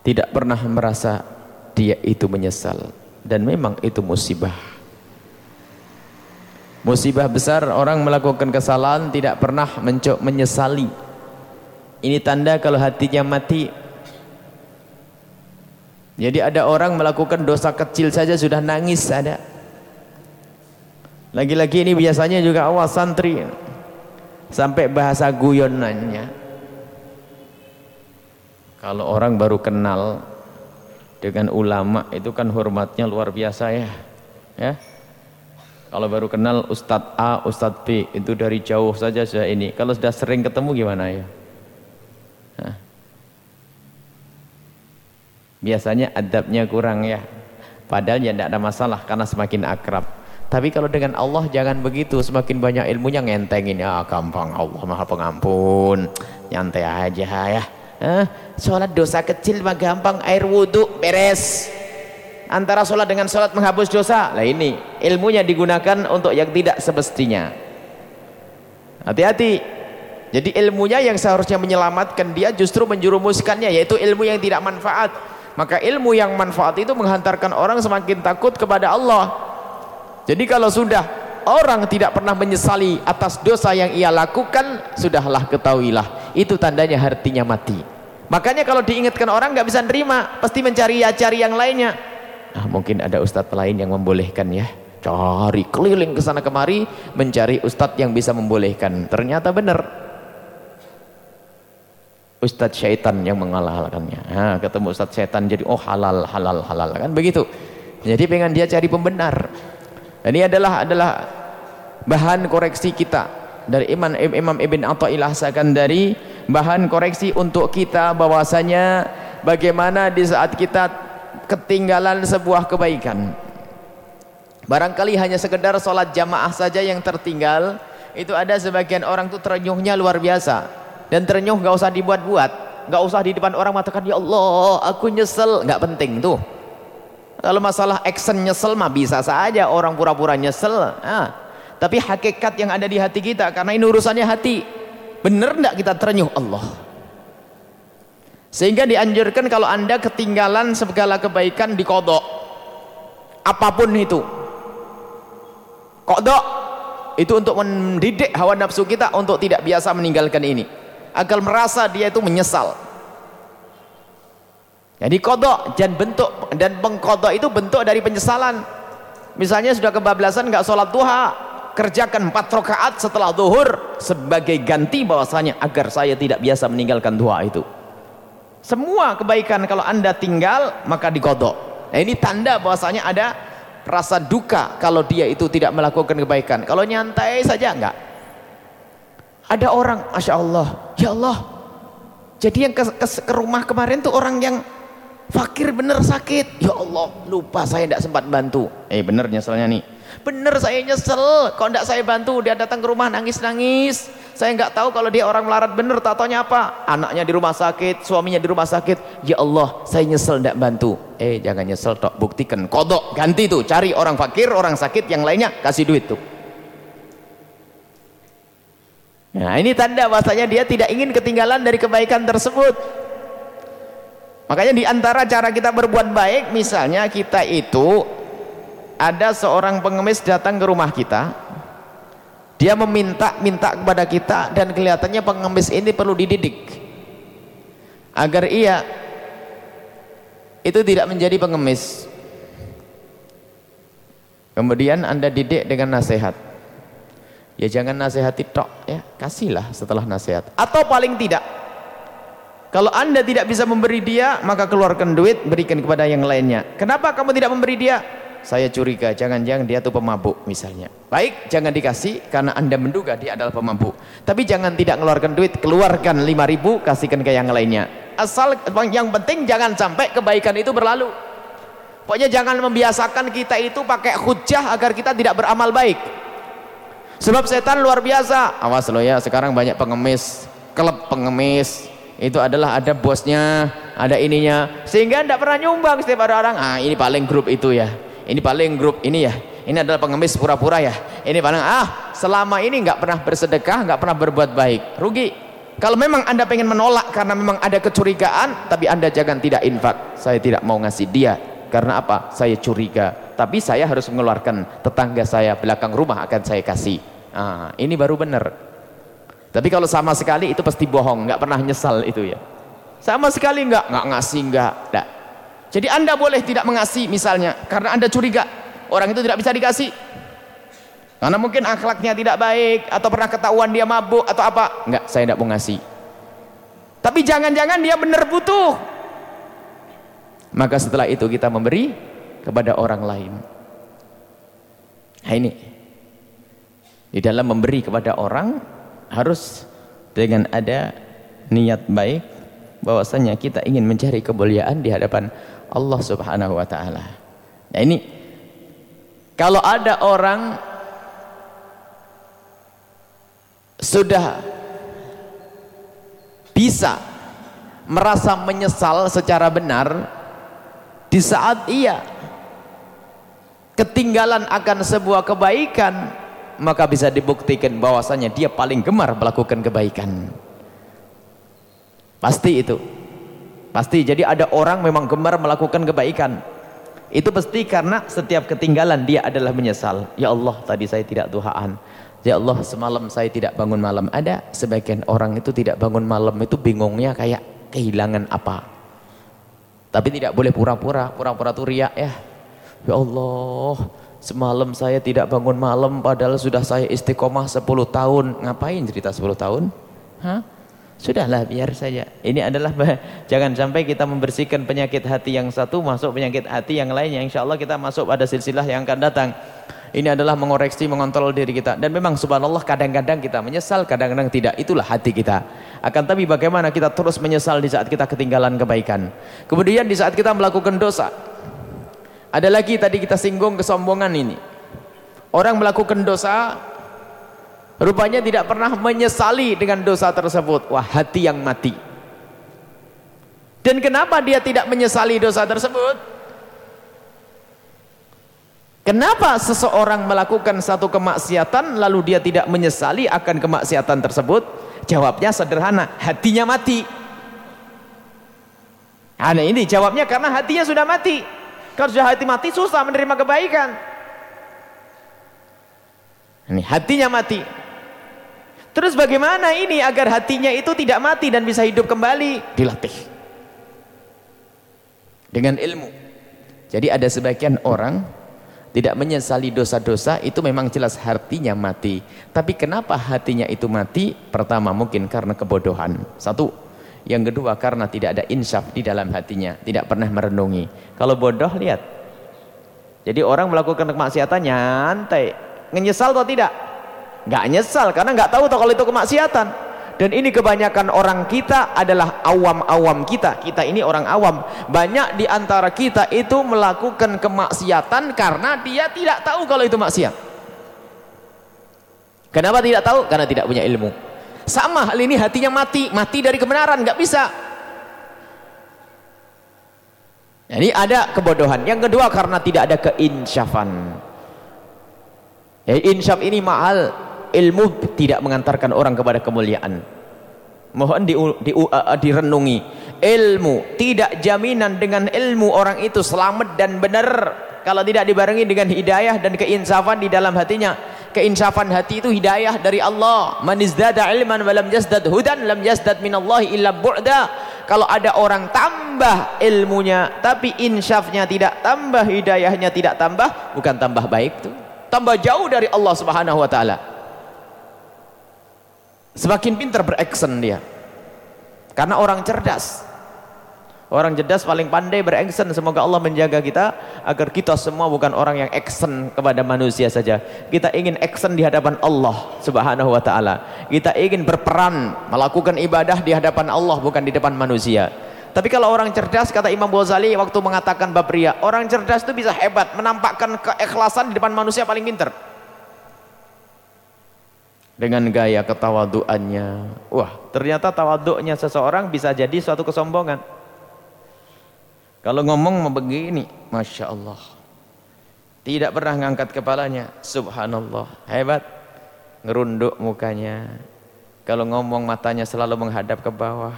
tidak pernah merasa dia itu menyesal. Dan memang itu musibah. Musibah besar orang melakukan kesalahan tidak pernah menyesali. Ini tanda kalau hatinya mati jadi ada orang melakukan dosa kecil saja sudah nangis ada. Lagi-lagi ini biasanya juga awal santri. Sampai bahasa guyonannya. Kalau orang baru kenal dengan ulama itu kan hormatnya luar biasa ya. Ya. Kalau baru kenal Ustadz A, Ustadz B itu dari jauh saja sudah ini. Kalau sudah sering ketemu gimana ya? Hah biasanya adabnya kurang ya. Padahal ya tidak ada masalah karena semakin akrab. Tapi kalau dengan Allah jangan begitu semakin banyak ilmunya ngentengin. Ya gampang Allah maha pengampun. Nyantai aja ya. Eh, sholat dosa kecil mah gampang air wudhu beres. Antara sholat dengan sholat menghapus dosa. Lah ini ilmunya digunakan untuk yang tidak semestinya. Hati-hati. Jadi ilmunya yang seharusnya menyelamatkan dia justru menjurumuskannya yaitu ilmu yang tidak manfaat maka ilmu yang manfaat itu menghantarkan orang semakin takut kepada Allah. Jadi kalau sudah orang tidak pernah menyesali atas dosa yang ia lakukan sudahlah ketahuilah. Itu tandanya hatinya mati. Makanya kalau diingatkan orang nggak bisa nerima pasti mencari ya cari yang lainnya. Nah, mungkin ada ustadz lain yang membolehkan ya. Cari keliling ke sana kemari mencari ustadz yang bisa membolehkan. Ternyata benar Ustadz syaitan yang menghalalkannya nah, ketemu Ustadz syaitan jadi oh halal halal halal kan begitu. Jadi pengen dia cari pembenar. Ini adalah adalah bahan koreksi kita dari Imam Imam Ibn Atta'illah dari bahan koreksi untuk kita bahwasanya bagaimana di saat kita ketinggalan sebuah kebaikan. Barangkali hanya sekedar sholat jamaah saja yang tertinggal itu ada sebagian orang tuh terenyuhnya luar biasa dan ternyuh nggak usah dibuat-buat. Nggak usah di depan orang mengatakan ya Allah aku nyesel. Nggak penting tuh kalau masalah action nyesel mah bisa saja orang pura-pura nyesel. Nah, tapi hakikat yang ada di hati kita karena ini urusannya hati. Bener nggak kita ternyuh Allah. Sehingga dianjurkan kalau anda ketinggalan segala kebaikan di kodok. Apa pun itu. Kodok. Itu untuk mendidik hawa nafsu kita untuk tidak biasa meninggalkan ini agar merasa dia itu menyesal. Jadi kodok dan bentuk dan pengkodok itu bentuk dari penyesalan. Misalnya sudah kebablasan nggak sholat duha kerjakan empat rakaat setelah zuhur sebagai ganti bahwasanya agar saya tidak biasa meninggalkan doa itu. Semua kebaikan kalau anda tinggal maka dikodok nah ini tanda bahwasanya ada rasa duka kalau dia itu tidak melakukan kebaikan. Kalau nyantai saja enggak ada orang Masya Allah. Ya Allah. Jadi yang ke, ke, ke rumah kemarin tuh orang yang fakir bener sakit. Ya Allah lupa saya tidak sempat bantu. Eh bener nyeselnya nih. Bener saya nyesel. Kalau tidak saya bantu? Dia datang ke rumah nangis-nangis. Saya nggak tahu kalau dia orang melarat bener tatonya apa. Anaknya di rumah sakit suaminya di rumah sakit. Ya Allah saya nyesel tidak bantu. Eh jangan nyesel tok. Buktikan. Kodok ganti tuh. Cari orang fakir orang sakit yang lainnya kasih duit tuh Nah ini tanda bahasanya dia tidak ingin ketinggalan dari kebaikan tersebut. Makanya di antara cara kita berbuat baik, misalnya kita itu ada seorang pengemis datang ke rumah kita, dia meminta-minta kepada kita dan kelihatannya pengemis ini perlu dididik agar ia itu tidak menjadi pengemis. Kemudian anda didik dengan nasihat ya jangan nasihati tok ya. Kasihlah setelah nasihat. Atau paling tidak kalau anda tidak bisa memberi dia maka keluarkan duit berikan kepada yang lainnya. Kenapa kamu tidak memberi dia? Saya curiga jangan-jangan dia tuh pemabuk misalnya. Baik jangan dikasih karena anda menduga dia adalah pemabuk. Tapi jangan tidak mengeluarkan duit keluarkan 5000 kasihkan ke yang lainnya. Asal yang penting jangan sampai kebaikan itu berlalu. Pokoknya jangan membiasakan kita itu pakai hujah agar kita tidak beramal baik sebab setan luar biasa. Awas lo ya sekarang banyak pengemis. Klub pengemis. Itu adalah ada bosnya ada ininya. Sehingga tidak pernah nyumbang setiap ada orang. Ah ini paling grup itu ya. Ini paling grup ini ya. Ini adalah pengemis pura-pura ya. Ini paling ah selama ini nggak pernah bersedekah nggak pernah berbuat baik. Rugi. Kalau memang anda pengen menolak karena memang ada kecurigaan tapi anda jangan tidak infak. Saya tidak mau ngasih dia karena apa? Saya curiga. Tapi saya harus mengeluarkan tetangga saya belakang rumah akan saya kasih. Ah, ini baru benar. Tapi kalau sama sekali itu pasti bohong nggak pernah nyesal itu ya. Sama sekali nggak nggak ngasih nggak enggak. jadi anda boleh tidak mengasih misalnya karena anda curiga. Orang itu tidak bisa dikasih. Karena mungkin akhlaknya tidak baik atau pernah ketahuan dia mabuk atau apa. Enggak saya tidak mau ngasih. Tapi jangan-jangan dia benar butuh maka setelah itu kita memberi kepada orang lain. Nah ini. Di dalam memberi kepada orang harus dengan ada niat baik bahwasanya kita ingin mencari kemuliaan di hadapan Allah Subhanahu wa taala. Nah ini. Kalau ada orang sudah bisa merasa menyesal secara benar di saat ia ketinggalan akan sebuah kebaikan maka bisa dibuktikan bahwasanya dia paling gemar melakukan kebaikan. Pasti itu. Pasti. Jadi ada orang memang gemar melakukan kebaikan. Itu pasti karena setiap ketinggalan dia adalah menyesal. Ya Allah tadi saya tidak duhaan. Ya Allah semalam saya tidak bangun malam. Ada sebagian orang itu tidak bangun malam itu bingungnya kayak kehilangan apa tapi tidak boleh pura-pura pura-pura tuh riak ya Ya Allah, semalam saya tidak bangun malam padahal sudah saya istiqomah 10 tahun. Ngapain cerita 10 tahun? Hah? Sudahlah biar saja. Ini adalah jangan sampai kita membersihkan penyakit hati yang satu masuk penyakit hati yang lainnya. Insya Allah kita masuk pada silsilah yang akan datang. Ini adalah mengoreksi, mengontrol diri kita. Dan memang subhanallah kadang-kadang kita menyesal, kadang-kadang tidak. Itulah hati kita. Akan tapi bagaimana kita terus menyesal di saat kita ketinggalan kebaikan. Kemudian di saat kita melakukan dosa. Ada lagi tadi kita singgung kesombongan ini. Orang melakukan dosa rupanya tidak pernah menyesali dengan dosa tersebut. Wah, hati yang mati. Dan kenapa dia tidak menyesali dosa tersebut? Kenapa seseorang melakukan satu kemaksiatan lalu dia tidak menyesali akan kemaksiatan tersebut? Jawabnya sederhana, hatinya mati. Nah ini jawabnya karena hatinya sudah mati. Kalau sudah hati mati susah menerima kebaikan. Ini hatinya mati. Terus bagaimana ini agar hatinya itu tidak mati dan bisa hidup kembali? Dilatih. Dengan ilmu. Jadi ada sebagian orang tidak menyesali dosa-dosa itu memang jelas hatinya mati. Tapi kenapa hatinya itu mati? Pertama mungkin karena kebodohan. Satu. Yang kedua karena tidak ada insaf di dalam hatinya. Tidak pernah merenungi. Kalau bodoh lihat. Jadi orang melakukan kemaksiatan nyantai. Menyesal atau tidak? Nggak nyesal karena nggak tahu kalau itu kemaksiatan dan ini kebanyakan orang kita adalah awam-awam kita. Kita ini orang awam. Banyak di antara kita itu melakukan kemaksiatan karena dia tidak tahu kalau itu maksiat. Kenapa tidak tahu? karena tidak punya ilmu. Sama hal ini hatinya mati. Mati dari kebenaran. Nggak bisa. Jadi ada kebodohan. Yang kedua karena tidak ada keinsyafan. Ya, insyaf ini mahal ilmu tidak mengantarkan orang kepada kemuliaan. Mohon di, di, uh, direnungi. Ilmu tidak jaminan dengan ilmu orang itu selamat dan benar. Kalau tidak dibarengi dengan hidayah dan keinsafan di dalam hatinya. Keinsafan hati itu hidayah dari Allah. Man izdada ilman wa lam yazdad hudan lam yazdad minallahi illa bu'da. Kalau ada orang tambah ilmunya tapi insafnya tidak tambah hidayahnya tidak tambah bukan tambah baik tuh. Tambah jauh dari Allah subhanahu wa ta'ala semakin pintar beraksen dia. Karena orang cerdas. Orang cerdas paling pandai beraksen semoga Allah menjaga kita agar kita semua bukan orang yang action kepada manusia saja. Kita ingin action di hadapan Allah subhanahu wa ta'ala. Kita ingin berperan melakukan ibadah di hadapan Allah bukan di depan manusia. Tapi kalau orang cerdas kata Imam Ghazali waktu mengatakan bab ria orang cerdas itu bisa hebat menampakkan keikhlasan di depan manusia paling pintar dengan gaya ketawaduannya. Wah ternyata tawaduknya seseorang bisa jadi suatu kesombongan. Kalau ngomong begini Masya Allah. Tidak pernah ngangkat kepalanya. Subhanallah. Hebat. Ngerunduk mukanya. Kalau ngomong matanya selalu menghadap ke bawah.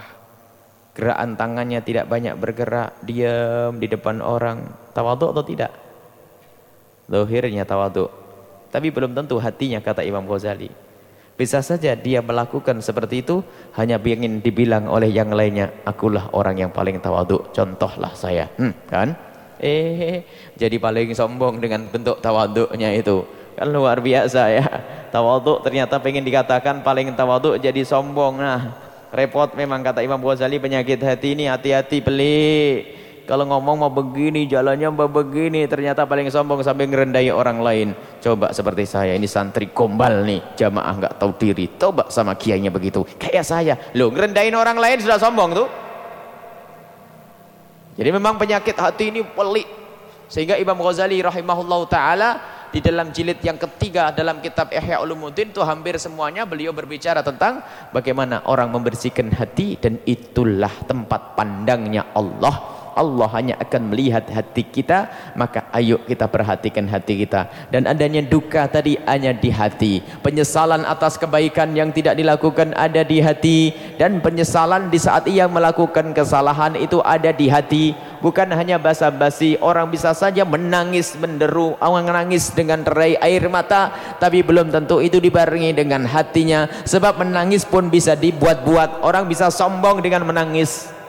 Gerakan tangannya tidak banyak bergerak. Diam di depan orang. Tawaduk atau tidak? Lohirnya tawaduk. Tapi belum tentu hatinya kata Imam Ghazali bisa saja dia melakukan seperti itu hanya ingin dibilang oleh yang lainnya, akulah orang yang paling tawaduk, contohlah saya. Hmm, kan? Eh, jadi paling sombong dengan bentuk tawaduknya itu. Kan luar biasa ya. Tawaduk ternyata pengen dikatakan paling tawaduk jadi sombong. Nah, repot memang kata Imam Ghazali penyakit hati ini hati-hati pelik kalau ngomong mau begini jalannya mau begini ternyata paling sombong sampai ngerendai orang lain. Coba seperti saya ini santri gombal nih jamaah nggak tahu diri. Coba sama kiainya begitu. Kayak saya. Lo ngerendahin orang lain sudah sombong tuh. Jadi memang penyakit hati ini pelik. Sehingga Imam Ghazali rahimahullah taala di dalam jilid yang ketiga dalam kitab Ihya Ulumuddin itu hampir semuanya beliau berbicara tentang bagaimana orang membersihkan hati dan itulah tempat pandangnya Allah Allah hanya akan melihat hati kita maka ayo kita perhatikan hati kita. Dan adanya duka tadi hanya di hati. Penyesalan atas kebaikan yang tidak dilakukan ada di hati. Dan penyesalan di saat ia melakukan kesalahan itu ada di hati. Bukan hanya basa-basi orang bisa saja menangis menderu orang menangis dengan terai air mata tapi belum tentu itu dibarengi dengan hatinya. Sebab menangis pun bisa dibuat-buat. Orang bisa sombong dengan menangis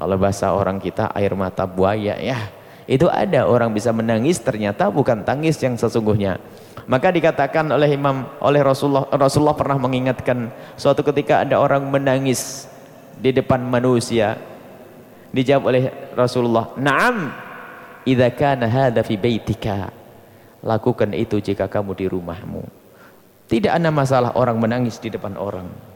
kalau bahasa orang kita air mata buaya ya. Itu ada orang bisa menangis ternyata bukan tangis yang sesungguhnya. Maka dikatakan oleh Imam oleh Rasulullah Rasulullah pernah mengingatkan suatu ketika ada orang menangis di depan manusia. Dijawab oleh Rasulullah, "Na'am, idza kana hadza fi baitika." Lakukan itu jika kamu di rumahmu. Tidak ada masalah orang menangis di depan orang.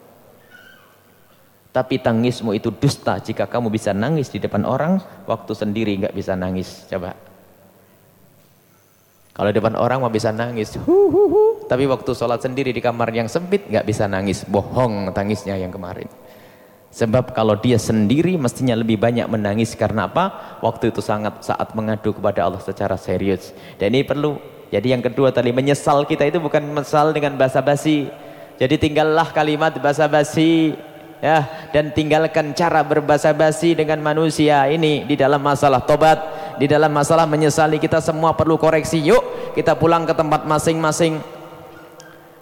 Tapi tangismu itu dusta jika kamu bisa nangis di depan orang, waktu sendiri nggak bisa nangis. Coba. Kalau depan orang mau bisa nangis, hu, hu, hu. tapi waktu sholat sendiri di kamar yang sempit nggak bisa nangis, bohong tangisnya yang kemarin. Sebab kalau dia sendiri mestinya lebih banyak menangis karena apa? Waktu itu sangat saat mengadu kepada Allah secara serius. Dan ini perlu. Jadi yang kedua tadi menyesal kita itu bukan menyesal dengan basa-basi. Jadi tinggallah kalimat basa-basi ya dan tinggalkan cara berbasa-basi dengan manusia ini di dalam masalah tobat di dalam masalah menyesali. Kita semua perlu koreksi. Yuk kita pulang ke tempat masing-masing.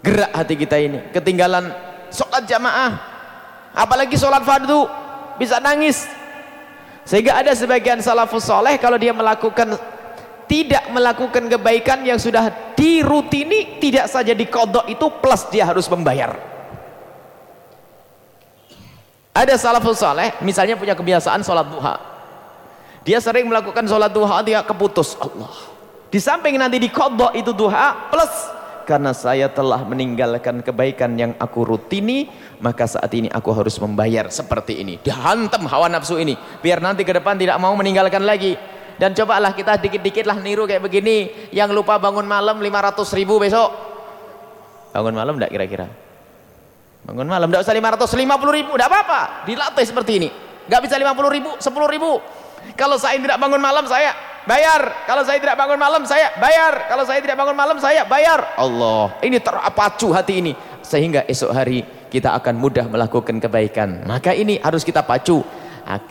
Gerak hati kita ini. Ketinggalan sholat jamaah. Apalagi sholat fardu. Bisa nangis. Sehingga ada sebagian salafus soleh kalau dia melakukan tidak melakukan kebaikan yang sudah dirutini tidak saja dikodok itu plus dia harus membayar ada salafus saleh misalnya punya kebiasaan sholat duha. Dia sering melakukan sholat duha dia keputus. Allah. Di samping nanti dikodok itu duha plus karena saya telah meninggalkan kebaikan yang aku rutini maka saat ini aku harus membayar seperti ini. Dihantam hawa nafsu ini biar nanti ke depan tidak mau meninggalkan lagi. Dan cobalah kita dikit-dikit lah niru kayak begini. Yang lupa bangun malam 500 ribu besok. Bangun malam enggak kira-kira bangun malam enggak usah 550 ribu enggak apa-apa. Dilatih seperti ini. Enggak bisa 50 ribu 10 ribu. Kalau saya tidak bangun malam saya bayar. Kalau saya tidak bangun malam saya bayar. Kalau saya tidak bangun malam saya bayar. Allah ini terapacu hati ini. Sehingga esok hari kita akan mudah melakukan kebaikan. Maka ini harus kita pacu.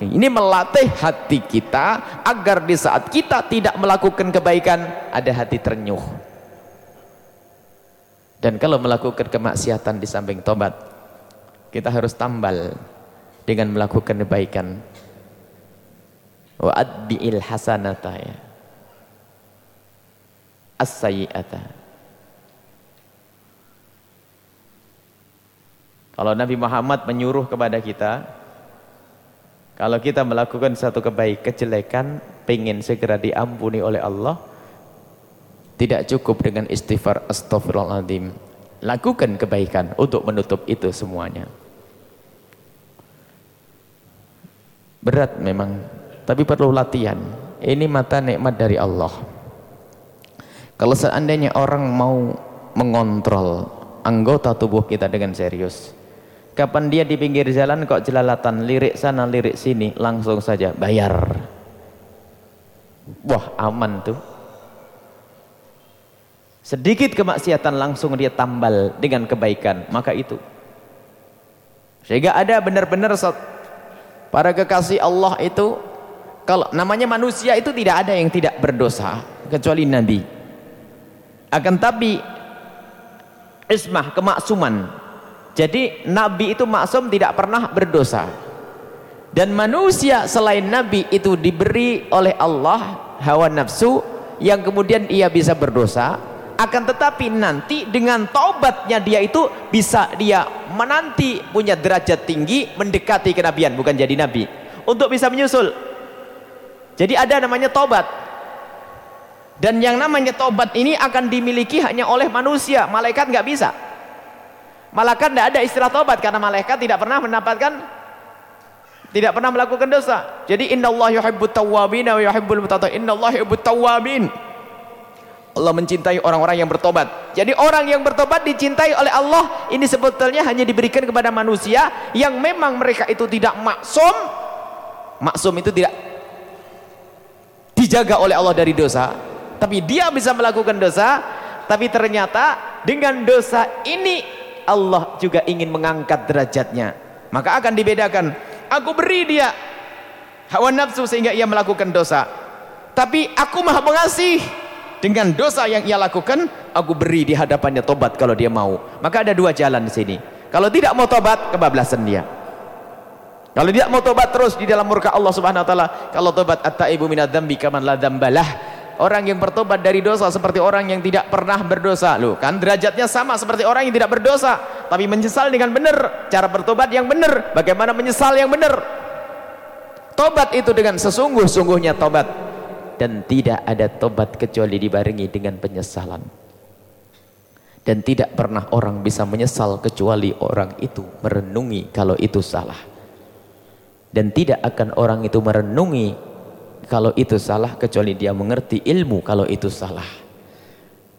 Ini melatih hati kita agar di saat kita tidak melakukan kebaikan ada hati ternyuh. Dan kalau melakukan kemaksiatan di samping tobat, kita harus tambal dengan melakukan kebaikan. Wa hasanata ya. As-sayyi'ata. Kalau Nabi Muhammad menyuruh kepada kita kalau kita melakukan satu kebaik kejelekan, pengen segera diampuni oleh Allah, tidak cukup dengan istighfar astaghfirullahaladzim. Lakukan kebaikan untuk menutup itu semuanya. Berat memang, tapi perlu latihan. Ini mata nikmat dari Allah. Kalau seandainya orang mau mengontrol anggota tubuh kita dengan serius, Kapan dia di pinggir jalan kok jelalatan, lirik sana, lirik sini, langsung saja bayar. Wah, aman tuh. Sedikit kemaksiatan langsung dia tambal dengan kebaikan, maka itu. Sehingga ada benar-benar para kekasih Allah itu kalau namanya manusia itu tidak ada yang tidak berdosa kecuali nabi. Akan tapi ismah kemaksuman jadi Nabi itu maksum tidak pernah berdosa. Dan manusia selain Nabi itu diberi oleh Allah hawa nafsu yang kemudian ia bisa berdosa. Akan tetapi nanti dengan taubatnya dia itu bisa dia menanti punya derajat tinggi mendekati kenabian bukan jadi Nabi. Untuk bisa menyusul. Jadi ada namanya taubat. Dan yang namanya taubat ini akan dimiliki hanya oleh manusia. Malaikat nggak bisa. Malaikat tidak ada istilah tobat karena malaikat tidak pernah mendapatkan tidak pernah melakukan dosa. Jadi innallaha yuhibbut tawwabin wa yuhibbul mutatahhirin. Innallaha yuhibbut tawwabin. Allah mencintai orang-orang yang bertobat. Jadi orang yang bertobat dicintai oleh Allah. Ini sebetulnya hanya diberikan kepada manusia yang memang mereka itu tidak maksum. Maksum itu tidak dijaga oleh Allah dari dosa. Tapi dia bisa melakukan dosa. Tapi ternyata dengan dosa ini Allah juga ingin mengangkat derajatnya maka akan dibedakan aku beri dia hawa nafsu sehingga ia melakukan dosa tapi aku maha mengasih dengan dosa yang ia lakukan aku beri di hadapannya tobat kalau dia mau. Maka ada dua jalan di sini. Kalau tidak mau tobat kebablasan dia. Kalau tidak mau tobat terus di dalam murka Allah subhanahu wa ta'ala kalau tobat at-taibu minadzambi kaman la dzambalah orang yang bertobat dari dosa seperti orang yang tidak pernah berdosa. Loh kan derajatnya sama seperti orang yang tidak berdosa tapi menyesal dengan benar. Cara bertobat yang benar bagaimana menyesal yang benar? Tobat itu dengan sesungguh-sungguhnya tobat dan tidak ada tobat kecuali dibarengi dengan penyesalan. Dan tidak pernah orang bisa menyesal kecuali orang itu merenungi kalau itu salah. Dan tidak akan orang itu merenungi kalau itu salah kecuali dia mengerti ilmu kalau itu salah.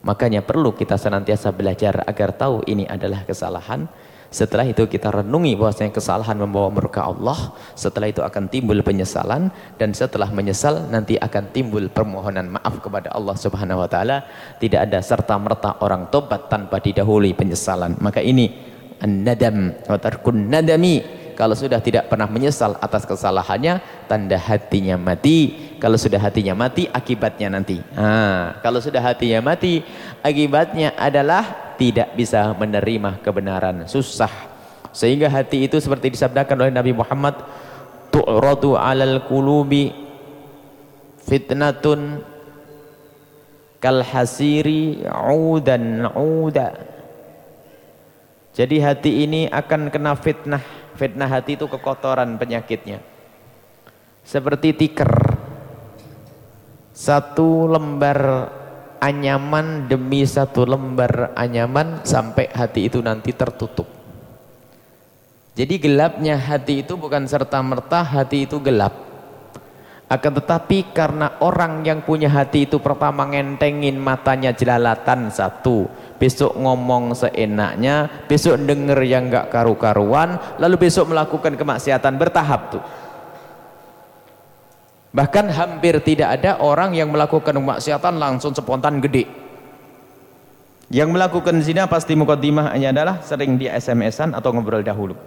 Makanya perlu kita senantiasa belajar agar tahu ini adalah kesalahan setelah itu kita renungi bahwasanya kesalahan membawa murka Allah setelah itu akan timbul penyesalan dan setelah menyesal nanti akan timbul permohonan maaf kepada Allah subhanahu wa ta'ala. Tidak ada serta-merta orang tobat tanpa didahului penyesalan. Maka ini an-nadam wa tarkun nadami kalau sudah tidak pernah menyesal atas kesalahannya tanda hatinya mati. Kalau sudah hatinya mati akibatnya nanti. Nah, kalau sudah hatinya mati akibatnya adalah tidak bisa menerima kebenaran. Susah. Sehingga hati itu seperti disabdakan oleh Nabi Muhammad tu'radu alal kulubi fitnatun kal hasiri udan uda. Jadi hati ini akan kena fitnah fitnah hati itu kekotoran penyakitnya. Seperti tiker. Satu lembar anyaman demi satu lembar anyaman sampai hati itu nanti tertutup. Jadi gelapnya hati itu bukan serta-merta hati itu gelap. Akan tetapi karena orang yang punya hati itu pertama ngentengin matanya jelalatan satu. Besok ngomong seenaknya, besok denger yang gak karu-karuan, lalu besok melakukan kemaksiatan bertahap tuh. Bahkan hampir tidak ada orang yang melakukan kemaksiatan langsung spontan gede. Yang melakukan zina pasti mukaddimahnya adalah sering di SMS-an atau ngobrol dahulu.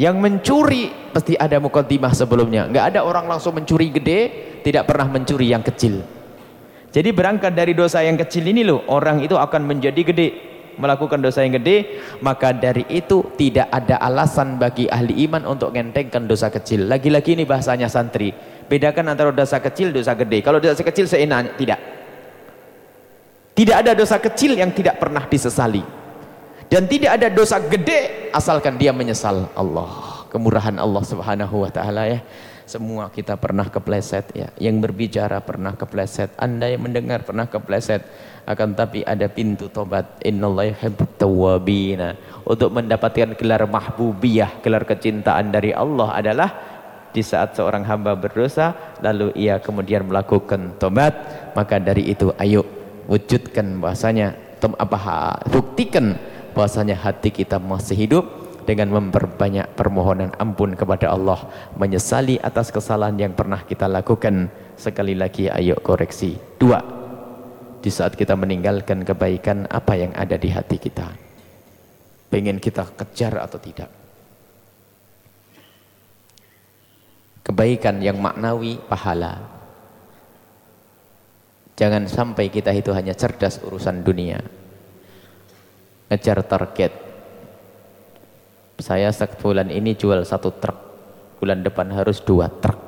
Yang mencuri pasti ada mukaddimah sebelumnya. Enggak ada orang langsung mencuri gede, tidak pernah mencuri yang kecil. Jadi berangkat dari dosa yang kecil ini loh, orang itu akan menjadi gede. Melakukan dosa yang gede, maka dari itu tidak ada alasan bagi ahli iman untuk ngentengkan dosa kecil. Lagi-lagi ini bahasanya santri. Bedakan antara dosa kecil, dosa gede. Kalau dosa kecil seenaknya, tidak. Tidak ada dosa kecil yang tidak pernah disesali dan tidak ada dosa gede asalkan dia menyesal Allah kemurahan Allah subhanahu wa ta'ala ya semua kita pernah kepleset ya. Yang berbicara pernah kepleset. Anda yang mendengar pernah kepleset akan tapi ada pintu tobat. Tawwabina untuk mendapatkan gelar mahbubiyah gelar kecintaan dari Allah adalah di saat seorang hamba berdosa lalu ia kemudian melakukan tobat maka dari itu ayo wujudkan bahasanya apa buktikan bahwasanya hati kita masih hidup dengan memperbanyak permohonan ampun kepada Allah menyesali atas kesalahan yang pernah kita lakukan. Sekali lagi ayo koreksi. Dua di saat kita meninggalkan kebaikan apa yang ada di hati kita? Pengen kita kejar atau tidak? Kebaikan yang maknawi pahala. Jangan sampai kita itu hanya cerdas urusan dunia. Ngejar target saya bulan ini jual satu truk. Bulan depan harus dua truk.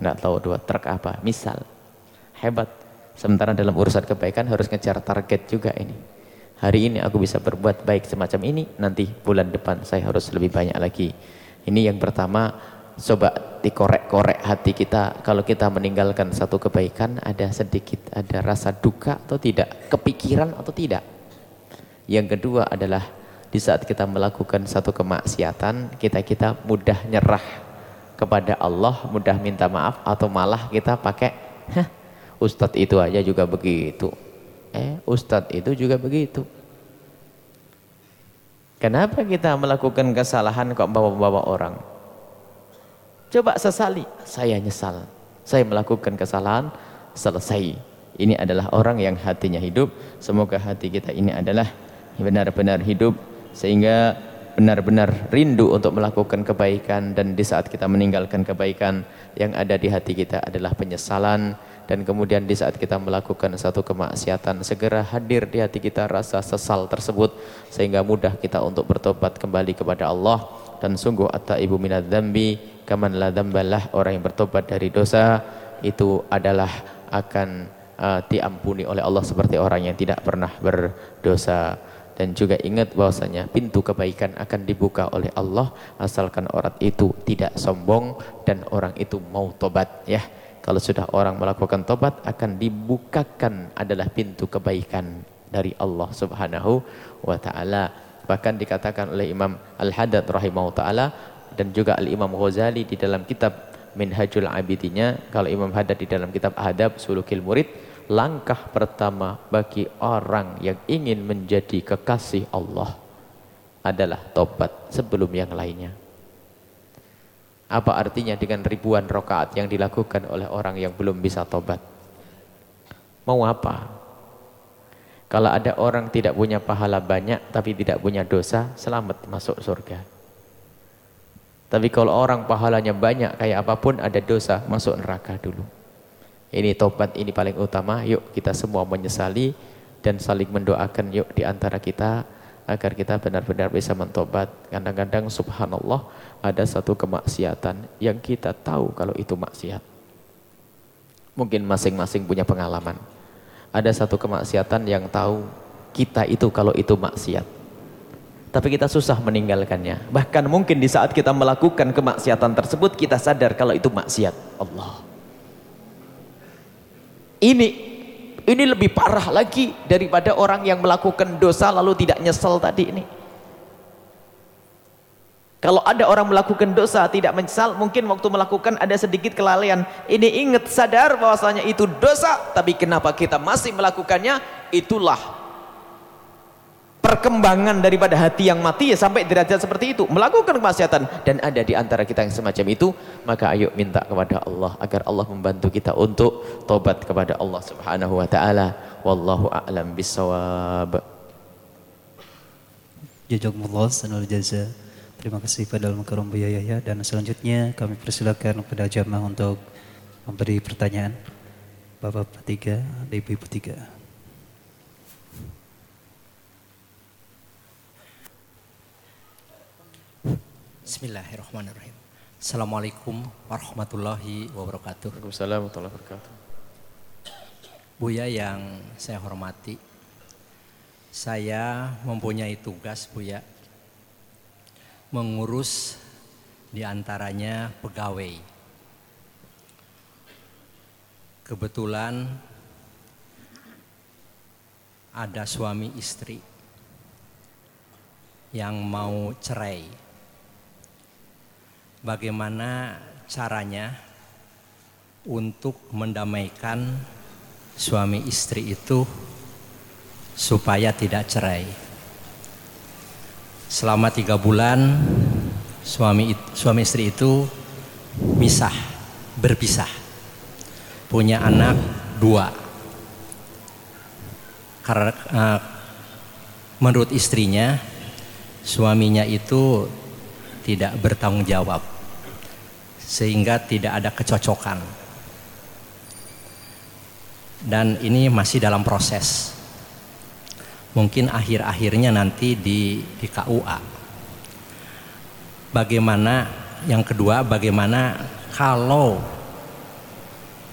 Nggak tahu dua truk apa. Misal hebat. Sementara dalam urusan kebaikan harus ngejar target juga ini. Hari ini aku bisa berbuat baik semacam ini nanti bulan depan saya harus lebih banyak lagi. Ini yang pertama coba dikorek-korek hati kita. Kalau kita meninggalkan satu kebaikan ada sedikit ada rasa duka atau tidak? Kepikiran atau tidak? Yang kedua adalah di saat kita melakukan satu kemaksiatan, kita-kita mudah nyerah kepada Allah, mudah minta maaf atau malah kita pakai Hah, Ustadz itu aja juga begitu. Eh, Ustadz itu juga begitu. Kenapa kita melakukan kesalahan kok bawa-bawa orang? Coba sesali, saya nyesal. Saya melakukan kesalahan, selesai. Ini adalah orang yang hatinya hidup. Semoga hati kita ini adalah benar-benar hidup sehingga benar-benar rindu untuk melakukan kebaikan dan di saat kita meninggalkan kebaikan yang ada di hati kita adalah penyesalan. Dan kemudian di saat kita melakukan satu kemaksiatan segera hadir di hati kita rasa sesal tersebut. Sehingga mudah kita untuk bertobat kembali kepada Allah. Dan sungguh atta ibu minad dzambi kaman la orang yang bertobat dari dosa itu adalah akan uh, diampuni oleh Allah seperti orang yang tidak pernah berdosa dan juga ingat bahwasanya pintu kebaikan akan dibuka oleh Allah asalkan orang itu tidak sombong dan orang itu mau tobat ya. Kalau sudah orang melakukan tobat akan dibukakan adalah pintu kebaikan dari Allah Subhanahu wa taala. Bahkan dikatakan oleh Imam Al-Haddad rahimahullah taala dan juga Al-Imam Ghazali di dalam kitab Minhajul Abidinya kalau Imam Haddad di dalam kitab Adab Sulukil Murid langkah pertama bagi orang yang ingin menjadi kekasih Allah adalah tobat sebelum yang lainnya. Apa artinya dengan ribuan rokaat yang dilakukan oleh orang yang belum bisa tobat? Mau apa? Kalau ada orang tidak punya pahala banyak tapi tidak punya dosa, selamat masuk surga. Tapi kalau orang pahalanya banyak kayak apa pun ada dosa, masuk neraka dulu. Ini tobat ini paling utama. Yuk kita semua menyesali dan saling mendoakan yuk di antara kita agar kita benar-benar bisa mentobat. Kadang-kadang subhanallah ada satu kemaksiatan yang kita tahu kalau itu maksiat. Mungkin masing-masing punya pengalaman. ada satu kemaksiatan yang tahu kita itu kalau itu maksiat. Tapi kita susah meninggalkannya. Bahkan mungkin di saat kita melakukan kemaksiatan tersebut kita sadar kalau itu maksiat. Allah. Ini ini lebih parah lagi daripada orang yang melakukan dosa lalu tidak nyesel tadi ini. Kalau ada orang melakukan dosa tidak menyesal, mungkin waktu melakukan ada sedikit kelalaian. Ini ingat sadar bahwasanya itu dosa, tapi kenapa kita masih melakukannya? Itulah perkembangan daripada hati yang mati ya sampai derajat seperti itu, melakukan kemaksiatan dan ada di antara kita yang semacam itu, maka ayo minta kepada Allah agar Allah membantu kita untuk tobat kepada Allah Subhanahu wa taala. Wallahu a'lam bissawab. Jazakumullah sanul jazaa. Terima kasih pada Al-Mukarram Buya Yahya dan selanjutnya kami persilakan kepada jamaah untuk memberi pertanyaan. Bapak tiga, Ibu tiga. Bismillahirrahmanirrahim. Assalamualaikum warahmatullahi wabarakatuh. Waalaikumsalam warahmatullahi wabarakatuh. Buya yang saya hormati, saya mempunyai tugas Buya mengurus di antaranya pegawai. Kebetulan ada suami istri yang mau cerai. Bagaimana caranya untuk mendamaikan suami istri itu supaya tidak cerai? selama tiga bulan suami suami istri itu misah berpisah. Punya anak dua. Karena uh, menurut istrinya suaminya itu tidak bertanggung jawab sehingga tidak ada kecocokan dan ini masih dalam proses mungkin akhir-akhirnya nanti di, di KUA. Bagaimana yang kedua, bagaimana kalau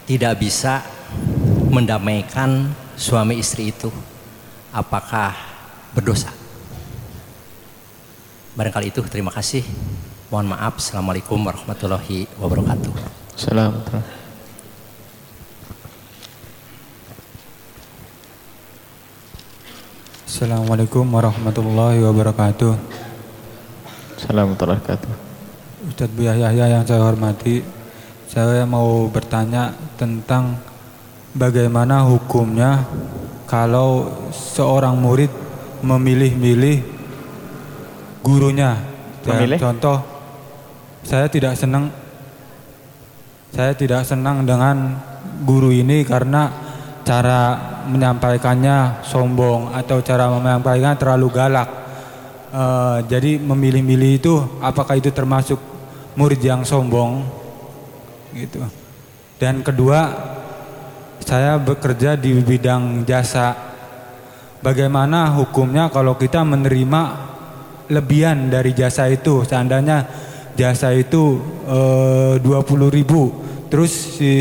tidak bisa mendamaikan suami istri itu, apakah berdosa? Barangkali itu, terima kasih. Mohon maaf. Assalamualaikum warahmatullahi wabarakatuh. Assalamualaikum. Assalamualaikum warahmatullahi wabarakatuh. Assalamualaikum warahmatullahi wabarakatuh. Ustadz Bu Yahya yang saya hormati, saya mau bertanya tentang bagaimana hukumnya kalau seorang murid memilih-milih gurunya. Memilih? Contoh, saya tidak senang saya tidak senang dengan guru ini karena cara menyampaikannya sombong atau cara menyampaikan terlalu galak. Uh, jadi memilih-milih itu apakah itu termasuk murid yang sombong gitu. Dan kedua, saya bekerja di bidang jasa. Bagaimana hukumnya kalau kita menerima lebihan dari jasa itu? Seandainya jasa itu eh, dua puluh ribu, terus si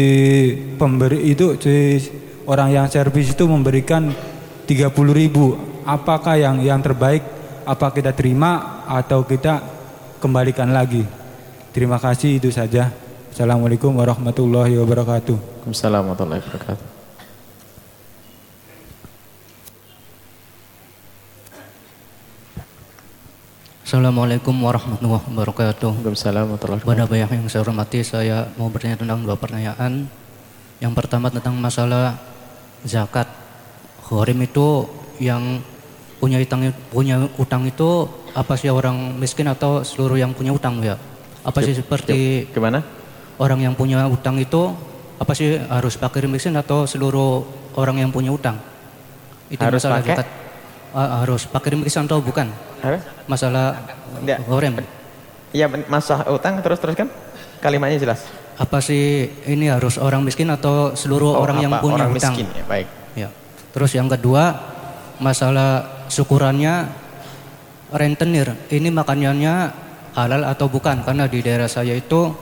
pemberi itu si orang yang servis itu memberikan 30 ribu. Apakah yang yang terbaik apa kita terima atau kita kembalikan lagi? Terima kasih itu saja. Assalamualaikum warahmatullahi wabarakatuh. Waalaikumsalam warahmatullahi wabarakatuh Assalamualaikum warahmatullahi wabarakatuh. Waalaikumsalam warahmatullahi wabarakatuh. Pada yang saya hormati, saya mau bertanya tentang dua pertanyaan. Yang pertama tentang masalah zakat gharim itu yang punya utang punya utang itu apa sih orang miskin atau seluruh yang punya utang ya? Apa sih seperti gimana? Orang yang punya utang itu apa sih harus fakir miskin atau seluruh orang yang punya utang? Itu harus pakai? zakat. Uh, harus fakir miskin atau bukan? Apa? Masalah gharim. Iya, masalah utang terus terus kan? Kalimatnya jelas apa sih ini harus orang miskin atau seluruh oh, orang apa? yang punya orang hutang? Miskin, ya, baik. Ya. Terus yang kedua masalah syukurannya rentenir. Ini makanannya halal atau bukan? Karena di daerah saya itu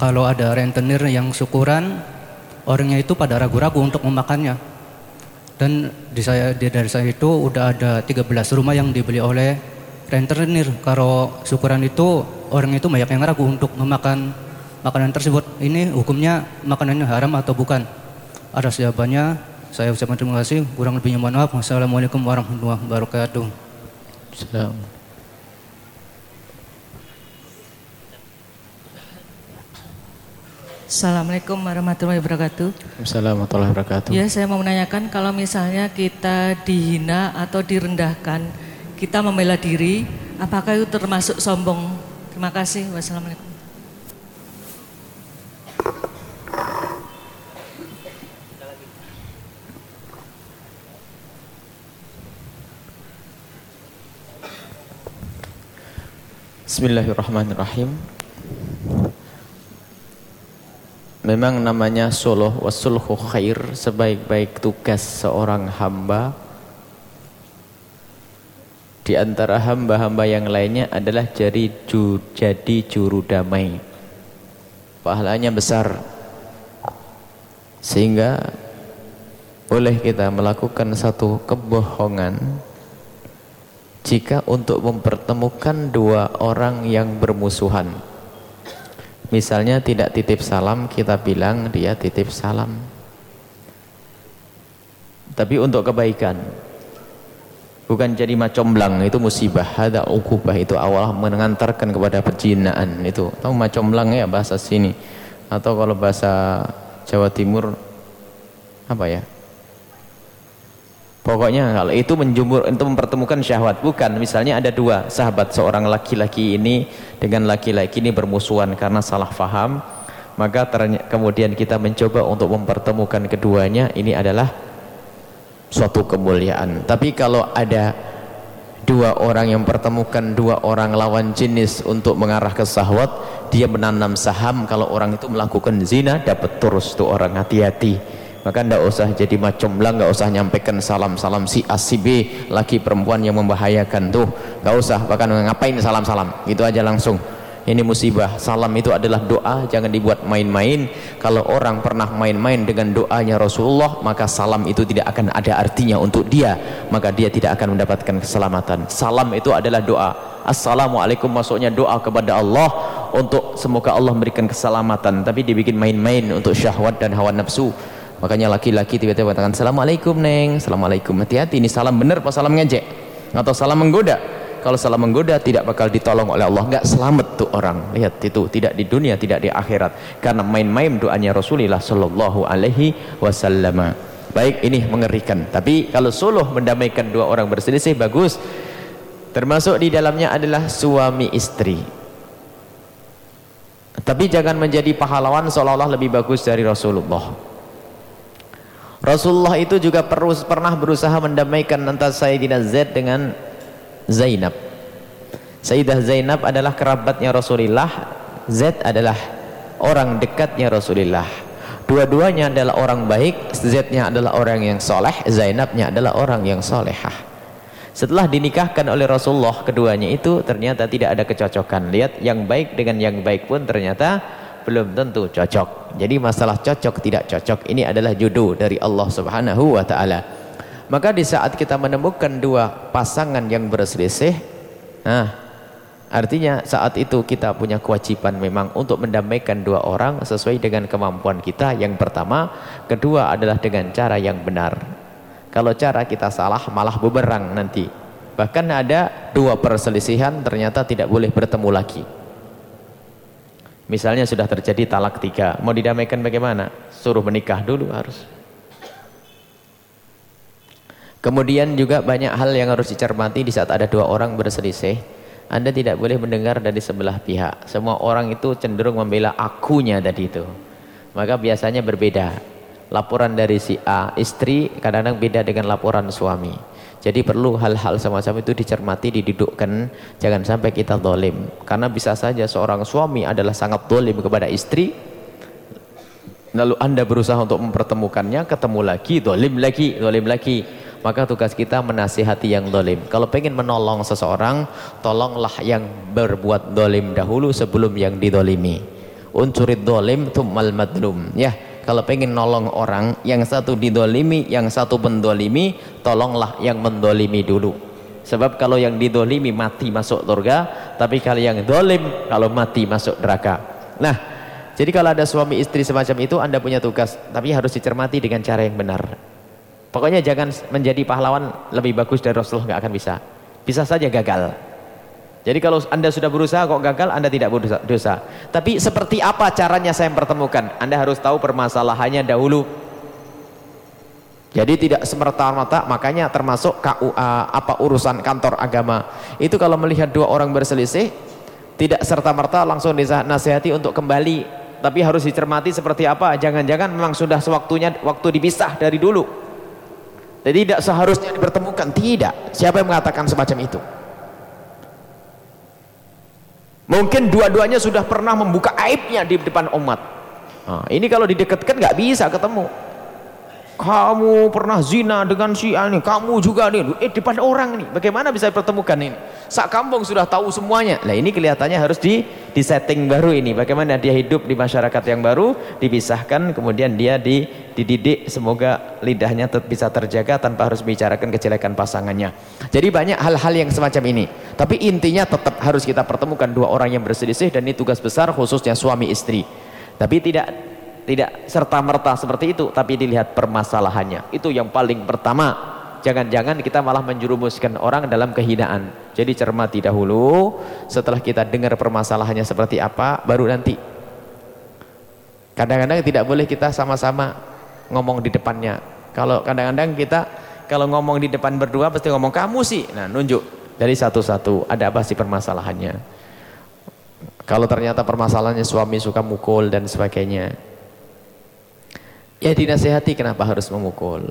kalau ada rentenir yang syukuran orangnya itu pada ragu-ragu untuk memakannya. Dan di saya di dari saya itu udah ada 13 rumah yang dibeli oleh rentenir. Kalau syukuran itu orang itu banyak yang ragu untuk memakan makanan tersebut. Ini hukumnya makanannya haram atau bukan? Ada jawabannya. Saya ucapkan terima kasih. Kurang lebihnya mohon maaf. Wassalamualaikum warahmatullahi wabarakatuh. Assalamualaikum. Assalamualaikum warahmatullahi wabarakatuh. Assalamualaikum warahmatullahi wabarakatuh. Ya, saya mau menanyakan kalau misalnya kita dihina atau direndahkan, kita membela diri, apakah itu termasuk sombong? Terima kasih. Wassalamualaikum. Bismillahirrahmanirrahim. Memang namanya suluh wasulhu khair sebaik-baik tugas seorang hamba di antara hamba-hamba yang lainnya adalah jadi ju, jadi juru damai. Pahalanya besar. Sehingga boleh kita melakukan satu kebohongan jika untuk mempertemukan dua orang yang bermusuhan. Misalnya tidak titip salam, kita bilang dia titip salam. Tapi untuk kebaikan. Bukan jadi macomblang, itu musibah. Ada ukubah, itu awal mengantarkan kepada perjinaan. Itu, tahu macomblang ya bahasa sini. Atau kalau bahasa Jawa Timur, apa ya? Pokoknya kalau itu menjumur itu mempertemukan syahwat. Bukan misalnya ada dua sahabat seorang laki-laki ini dengan laki-laki ini bermusuhan karena salah faham maka kemudian kita mencoba untuk mempertemukan keduanya. Ini adalah suatu kemuliaan. Tapi kalau ada dua orang yang pertemukan dua orang lawan jenis untuk mengarah ke syahwat dia menanam saham. Kalau orang itu melakukan zina dapat terus tuh orang. Hati-hati maka tidak usah jadi macam lah tidak usah nyampaikan salam-salam si A si B laki perempuan yang membahayakan tuh. Tidak usah bahkan ngapain salam-salam? Gitu aja langsung. Ini musibah. Salam itu adalah doa jangan dibuat main-main. Kalau orang pernah main-main dengan doanya Rasulullah maka salam itu tidak akan ada artinya untuk dia. Maka dia tidak akan mendapatkan keselamatan. Salam itu adalah doa. Assalamualaikum maksudnya doa kepada Allah untuk semoga Allah memberikan keselamatan. Tapi dibikin main-main untuk syahwat dan hawa nafsu Makanya laki-laki tiba-tiba katakan Assalamualaikum neng. Assalamualaikum. Hati-hati ini salam benar apa salam ngejek? Atau salam menggoda? Kalau salam menggoda tidak bakal ditolong oleh Allah. Enggak selamat tuh orang. Lihat itu Tidak di dunia tidak di akhirat. Karena main-main doanya Rasulullah Sallallahu alaihi wasallam. Baik ini mengerikan. Tapi kalau suluh mendamaikan dua orang berselisih Bagus. Termasuk di dalamnya adalah suami istri. Tapi jangan menjadi pahlawan seolah-olah lebih bagus dari Rasulullah Rasulullah itu juga perlu, pernah berusaha mendamaikan antara Sayyidina Zaid dengan Zainab. Sayyidah Zainab adalah kerabatnya Rasulullah, Zaid adalah orang dekatnya Rasulullah. Dua-duanya adalah orang baik, Zaidnya adalah orang yang soleh, Zainabnya adalah orang yang solehah. Setelah dinikahkan oleh Rasulullah keduanya itu ternyata tidak ada kecocokan. Lihat yang baik dengan yang baik pun ternyata belum tentu cocok. Jadi masalah cocok tidak cocok ini adalah jodoh dari Allah Subhanahu wa taala. Maka di saat kita menemukan dua pasangan yang berselisih, nah artinya saat itu kita punya kewajiban memang untuk mendamaikan dua orang sesuai dengan kemampuan kita. Yang pertama, kedua adalah dengan cara yang benar. Kalau cara kita salah malah bumerang nanti. Bahkan ada dua perselisihan ternyata tidak boleh bertemu lagi. Misalnya sudah terjadi talak tiga, mau didamaikan bagaimana? Suruh menikah dulu harus. Kemudian juga banyak hal yang harus dicermati di saat ada dua orang berselisih. Anda tidak boleh mendengar dari sebelah pihak. Semua orang itu cenderung membela akunya tadi itu. Maka biasanya berbeda. Laporan dari si A, istri kadang-kadang beda dengan laporan suami. Jadi perlu hal-hal semacam itu dicermati, didudukkan. Jangan sampai kita dolim. Karena bisa saja seorang suami adalah sangat dolim kepada istri. Lalu anda berusaha untuk mempertemukannya, ketemu lagi, dolim lagi, dolim lagi. Maka tugas kita menasihati yang dolim. Kalau pengen menolong seseorang, tolonglah yang berbuat dolim dahulu sebelum yang didolimi. Uncurid dolim tummal madlum. Ya, kalau pengen nolong orang yang satu didolimi yang satu mendolimi tolonglah yang mendolimi dulu. Sebab kalau yang didolimi mati masuk surga tapi kalau yang dolim kalau mati masuk neraka. Nah jadi kalau ada suami istri semacam itu anda punya tugas tapi harus dicermati dengan cara yang benar. Pokoknya jangan menjadi pahlawan lebih bagus dari Rasulullah nggak akan bisa. Bisa saja gagal jadi kalau anda sudah berusaha kok gagal, anda tidak berusaha. dosa. Tapi seperti apa caranya saya mempertemukan? Anda harus tahu permasalahannya dahulu. Jadi tidak semerta-merta, makanya termasuk KUA, apa urusan kantor agama. Itu kalau melihat dua orang berselisih, tidak serta-merta langsung dinasihati untuk kembali. Tapi harus dicermati seperti apa. Jangan-jangan memang sudah sewaktunya waktu dipisah dari dulu. Jadi tidak seharusnya dipertemukan. Tidak. Siapa yang mengatakan semacam itu? Mungkin dua-duanya sudah pernah membuka aibnya di depan umat. Nah, ini kalau didekatkan nggak bisa ketemu. Kamu pernah zina dengan si ini, kamu juga nih, eh depan orang nih. Bagaimana bisa dipertemukan ini? Sak kampung sudah tahu semuanya. Nah ini kelihatannya harus di di setting baru ini. Bagaimana dia hidup di masyarakat yang baru, dipisahkan, kemudian dia di, dididik. Semoga lidahnya tetap bisa terjaga tanpa harus bicarakan kejelekan pasangannya. Jadi banyak hal-hal yang semacam ini. Tapi intinya tetap harus kita pertemukan dua orang yang berselisih dan ini tugas besar khususnya suami istri. Tapi tidak tidak serta-merta seperti itu, tapi dilihat permasalahannya. Itu yang paling pertama. Jangan-jangan kita malah menjerumuskan orang dalam kehinaan. Jadi cermati dahulu, setelah kita dengar permasalahannya seperti apa, baru nanti. Kadang-kadang tidak boleh kita sama-sama ngomong di depannya. Kalau kadang-kadang kita kalau ngomong di depan berdua pasti ngomong kamu sih. Nah, nunjuk dari satu-satu ada apa sih permasalahannya. Kalau ternyata permasalahannya suami suka mukul dan sebagainya, Ya dinasehati kenapa harus memukul.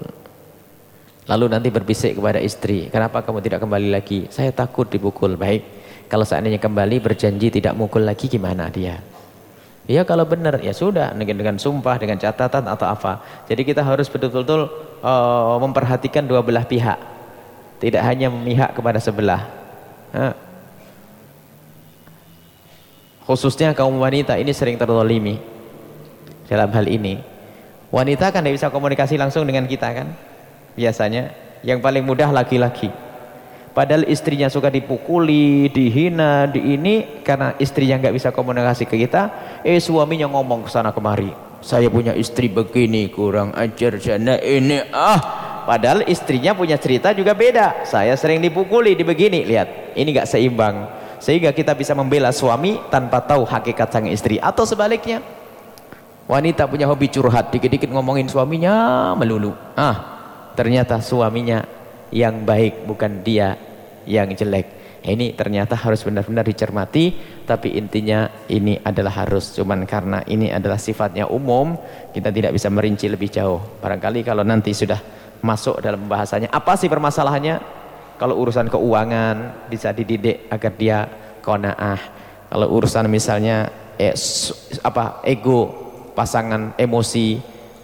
Lalu nanti berbisik kepada istri, kenapa kamu tidak kembali lagi? Saya takut dipukul. Baik, kalau seandainya kembali berjanji tidak mukul lagi gimana dia? Ya kalau benar ya sudah dengan, dengan sumpah, dengan catatan atau apa. Jadi kita harus betul-betul uh, memperhatikan dua belah pihak. Tidak hanya memihak kepada sebelah. Nah. Khususnya kaum wanita ini sering terlolimi dalam hal ini. Wanita kan tidak bisa komunikasi langsung dengan kita kan? Biasanya. Yang paling mudah laki-laki. Padahal istrinya suka dipukuli, dihina, di ini karena istrinya nggak bisa komunikasi ke kita, eh suaminya ngomong ke sana kemari. Saya punya istri begini, kurang ajar jana ini. Ah, padahal istrinya punya cerita juga beda. Saya sering dipukuli, di begini, lihat. Ini nggak seimbang. Sehingga kita bisa membela suami tanpa tahu hakikat sang istri atau sebaliknya. Wanita punya hobi curhat, dikit-dikit ngomongin suaminya melulu. Ah, ternyata suaminya yang baik, bukan dia yang jelek. Ini ternyata harus benar-benar dicermati, tapi intinya ini adalah harus. Cuman karena ini adalah sifatnya umum, kita tidak bisa merinci lebih jauh. Barangkali kalau nanti sudah masuk dalam pembahasannya, apa sih permasalahannya? Kalau urusan keuangan bisa dididik agar dia kona'ah. Kalau urusan misalnya eh, apa ego pasangan emosi,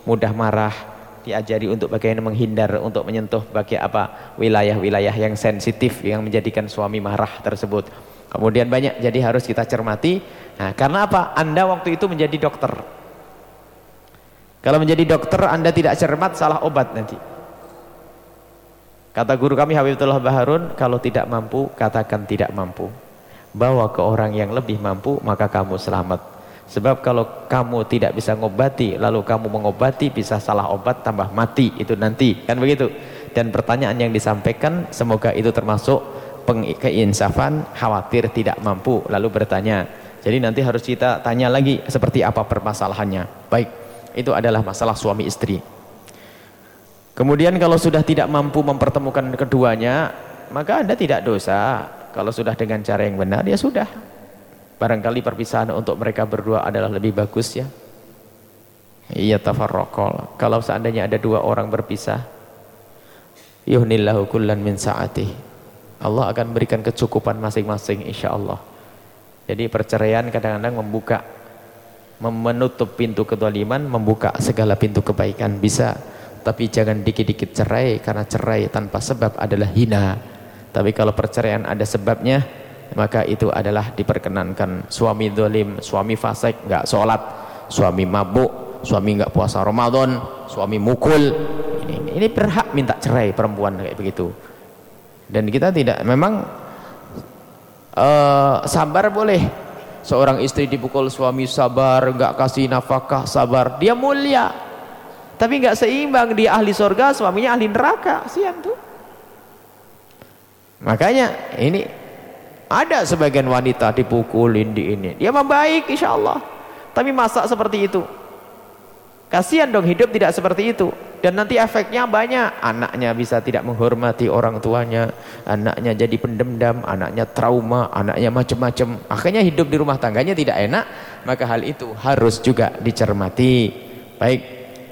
mudah marah, diajari untuk bagaimana menghindar, untuk menyentuh bagi apa wilayah-wilayah yang sensitif yang menjadikan suami marah tersebut. Kemudian banyak jadi harus kita cermati. Nah, karena apa? Anda waktu itu menjadi dokter. Kalau menjadi dokter Anda tidak cermat salah obat nanti. Kata guru kami Habibullah Baharun, kalau tidak mampu katakan tidak mampu. Bawa ke orang yang lebih mampu maka kamu selamat. Sebab kalau kamu tidak bisa ngobati, lalu kamu mengobati bisa salah obat tambah mati itu nanti, kan begitu. Dan pertanyaan yang disampaikan semoga itu termasuk keinsafan, khawatir tidak mampu lalu bertanya. Jadi nanti harus kita tanya lagi seperti apa permasalahannya. Baik, itu adalah masalah suami istri. Kemudian kalau sudah tidak mampu mempertemukan keduanya, maka Anda tidak dosa. Kalau sudah dengan cara yang benar, ya sudah Barangkali perpisahan untuk mereka berdua adalah lebih bagus ya. Iya tafarraqal. Kalau seandainya ada dua orang berpisah, yuhnillahu kullan min sa'atih. Allah akan berikan kecukupan masing-masing insyaallah. Jadi perceraian kadang-kadang membuka menutup pintu kedoliman, membuka segala pintu kebaikan bisa. Tapi jangan dikit-dikit cerai karena cerai tanpa sebab adalah hina. Tapi kalau perceraian ada sebabnya, maka itu adalah diperkenankan. Suami dolim, suami fasik, nggak sholat, suami mabuk, suami nggak puasa Ramadan suami mukul. Ini, ini berhak minta cerai perempuan kayak begitu. Dan kita tidak memang uh, sabar boleh. Seorang istri dipukul suami sabar nggak kasih nafkah sabar. Dia mulia. Tapi nggak seimbang dia ahli surga suaminya ahli neraka. Siang tuh. Makanya ini ada sebagian wanita dipukulin di ini. Dia membaik insya Allah tapi masa seperti itu. Kasihan dong hidup tidak seperti itu. Dan nanti efeknya banyak. Anaknya bisa tidak menghormati orang tuanya. Anaknya jadi pendendam anaknya trauma anaknya macam-macam akhirnya hidup di rumah tangganya tidak enak maka hal itu harus juga dicermati. Baik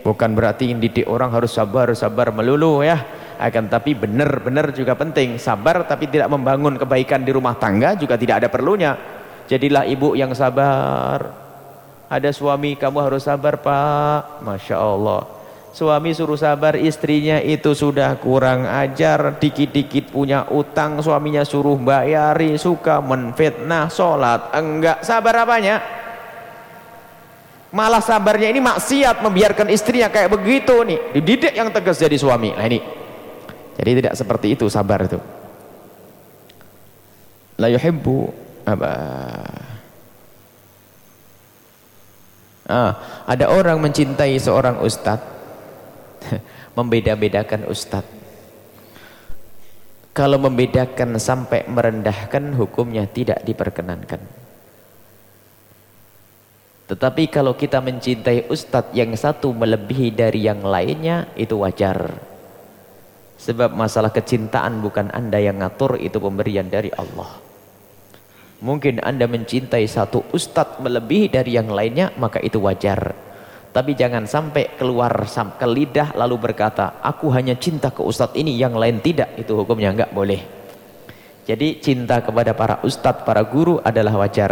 bukan berarti didik orang harus sabar sabar melulu ya akan tapi benar-benar juga penting. Sabar tapi tidak membangun kebaikan di rumah tangga juga tidak ada perlunya. Jadilah ibu yang sabar. Ada suami kamu harus sabar pak. Masya Allah. Suami suruh sabar istrinya itu sudah kurang ajar. Dikit-dikit punya utang suaminya suruh bayari suka menfitnah sholat. Enggak. Sabar apanya? Malah sabarnya ini maksiat membiarkan istrinya kayak begitu nih. Dididik yang tegas jadi suami. Nah ini jadi tidak seperti itu sabar itu la yuhibbu apa Ah, ada orang mencintai seorang ustadz, membeda-bedakan ustadz. Kalau membedakan sampai merendahkan, hukumnya tidak diperkenankan. Tetapi kalau kita mencintai ustadz yang satu melebihi dari yang lainnya, itu wajar. Sebab masalah kecintaan bukan anda yang ngatur, itu pemberian dari Allah. Mungkin anda mencintai satu ustadz melebihi dari yang lainnya, maka itu wajar. Tapi jangan sampai keluar ke lidah lalu berkata, aku hanya cinta ke ustadz ini, yang lain tidak. Itu hukumnya enggak boleh. Jadi cinta kepada para ustadz, para guru adalah wajar.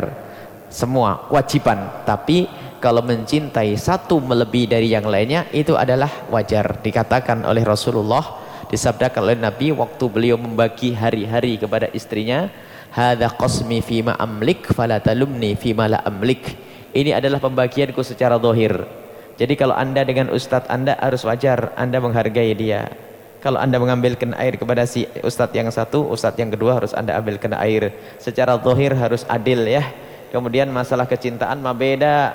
Semua kewajiban. Tapi kalau mencintai satu melebihi dari yang lainnya, itu adalah wajar. Dikatakan oleh Rasulullah, disabdakan oleh Nabi waktu beliau membagi hari-hari kepada istrinya, hadza qasmi amlik fala talumni la amlik. Ini adalah pembagianku secara zahir. Jadi kalau anda dengan ustadz anda harus wajar anda menghargai dia. Kalau anda mengambilkan air kepada si ustadz yang satu ustadz yang kedua harus anda ambilkan air. Secara zahir harus adil ya. Kemudian masalah kecintaan mah beda.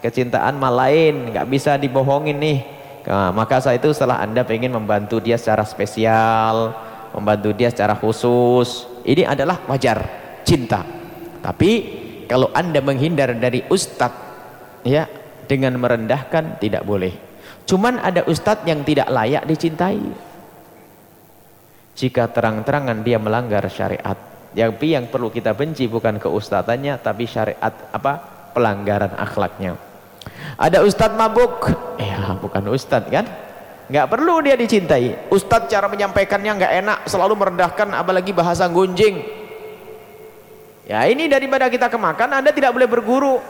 Kecintaan mah lain nggak bisa dibohongin nih nah, maka saat itu setelah anda ingin membantu dia secara spesial membantu dia secara khusus ini adalah wajar cinta. Tapi kalau anda menghindar dari ustadz ya dengan merendahkan tidak boleh. Cuman ada ustadz yang tidak layak dicintai. Jika terang-terangan dia melanggar syariat yang yang perlu kita benci bukan keustatannya tapi syariat apa pelanggaran akhlaknya ada ustadz mabuk. Ya bukan ustadz kan? Nggak perlu dia dicintai. Ustadz cara menyampaikannya nggak enak selalu merendahkan apalagi bahasa gunjing. Ya ini daripada kita kemakan anda tidak boleh berguru.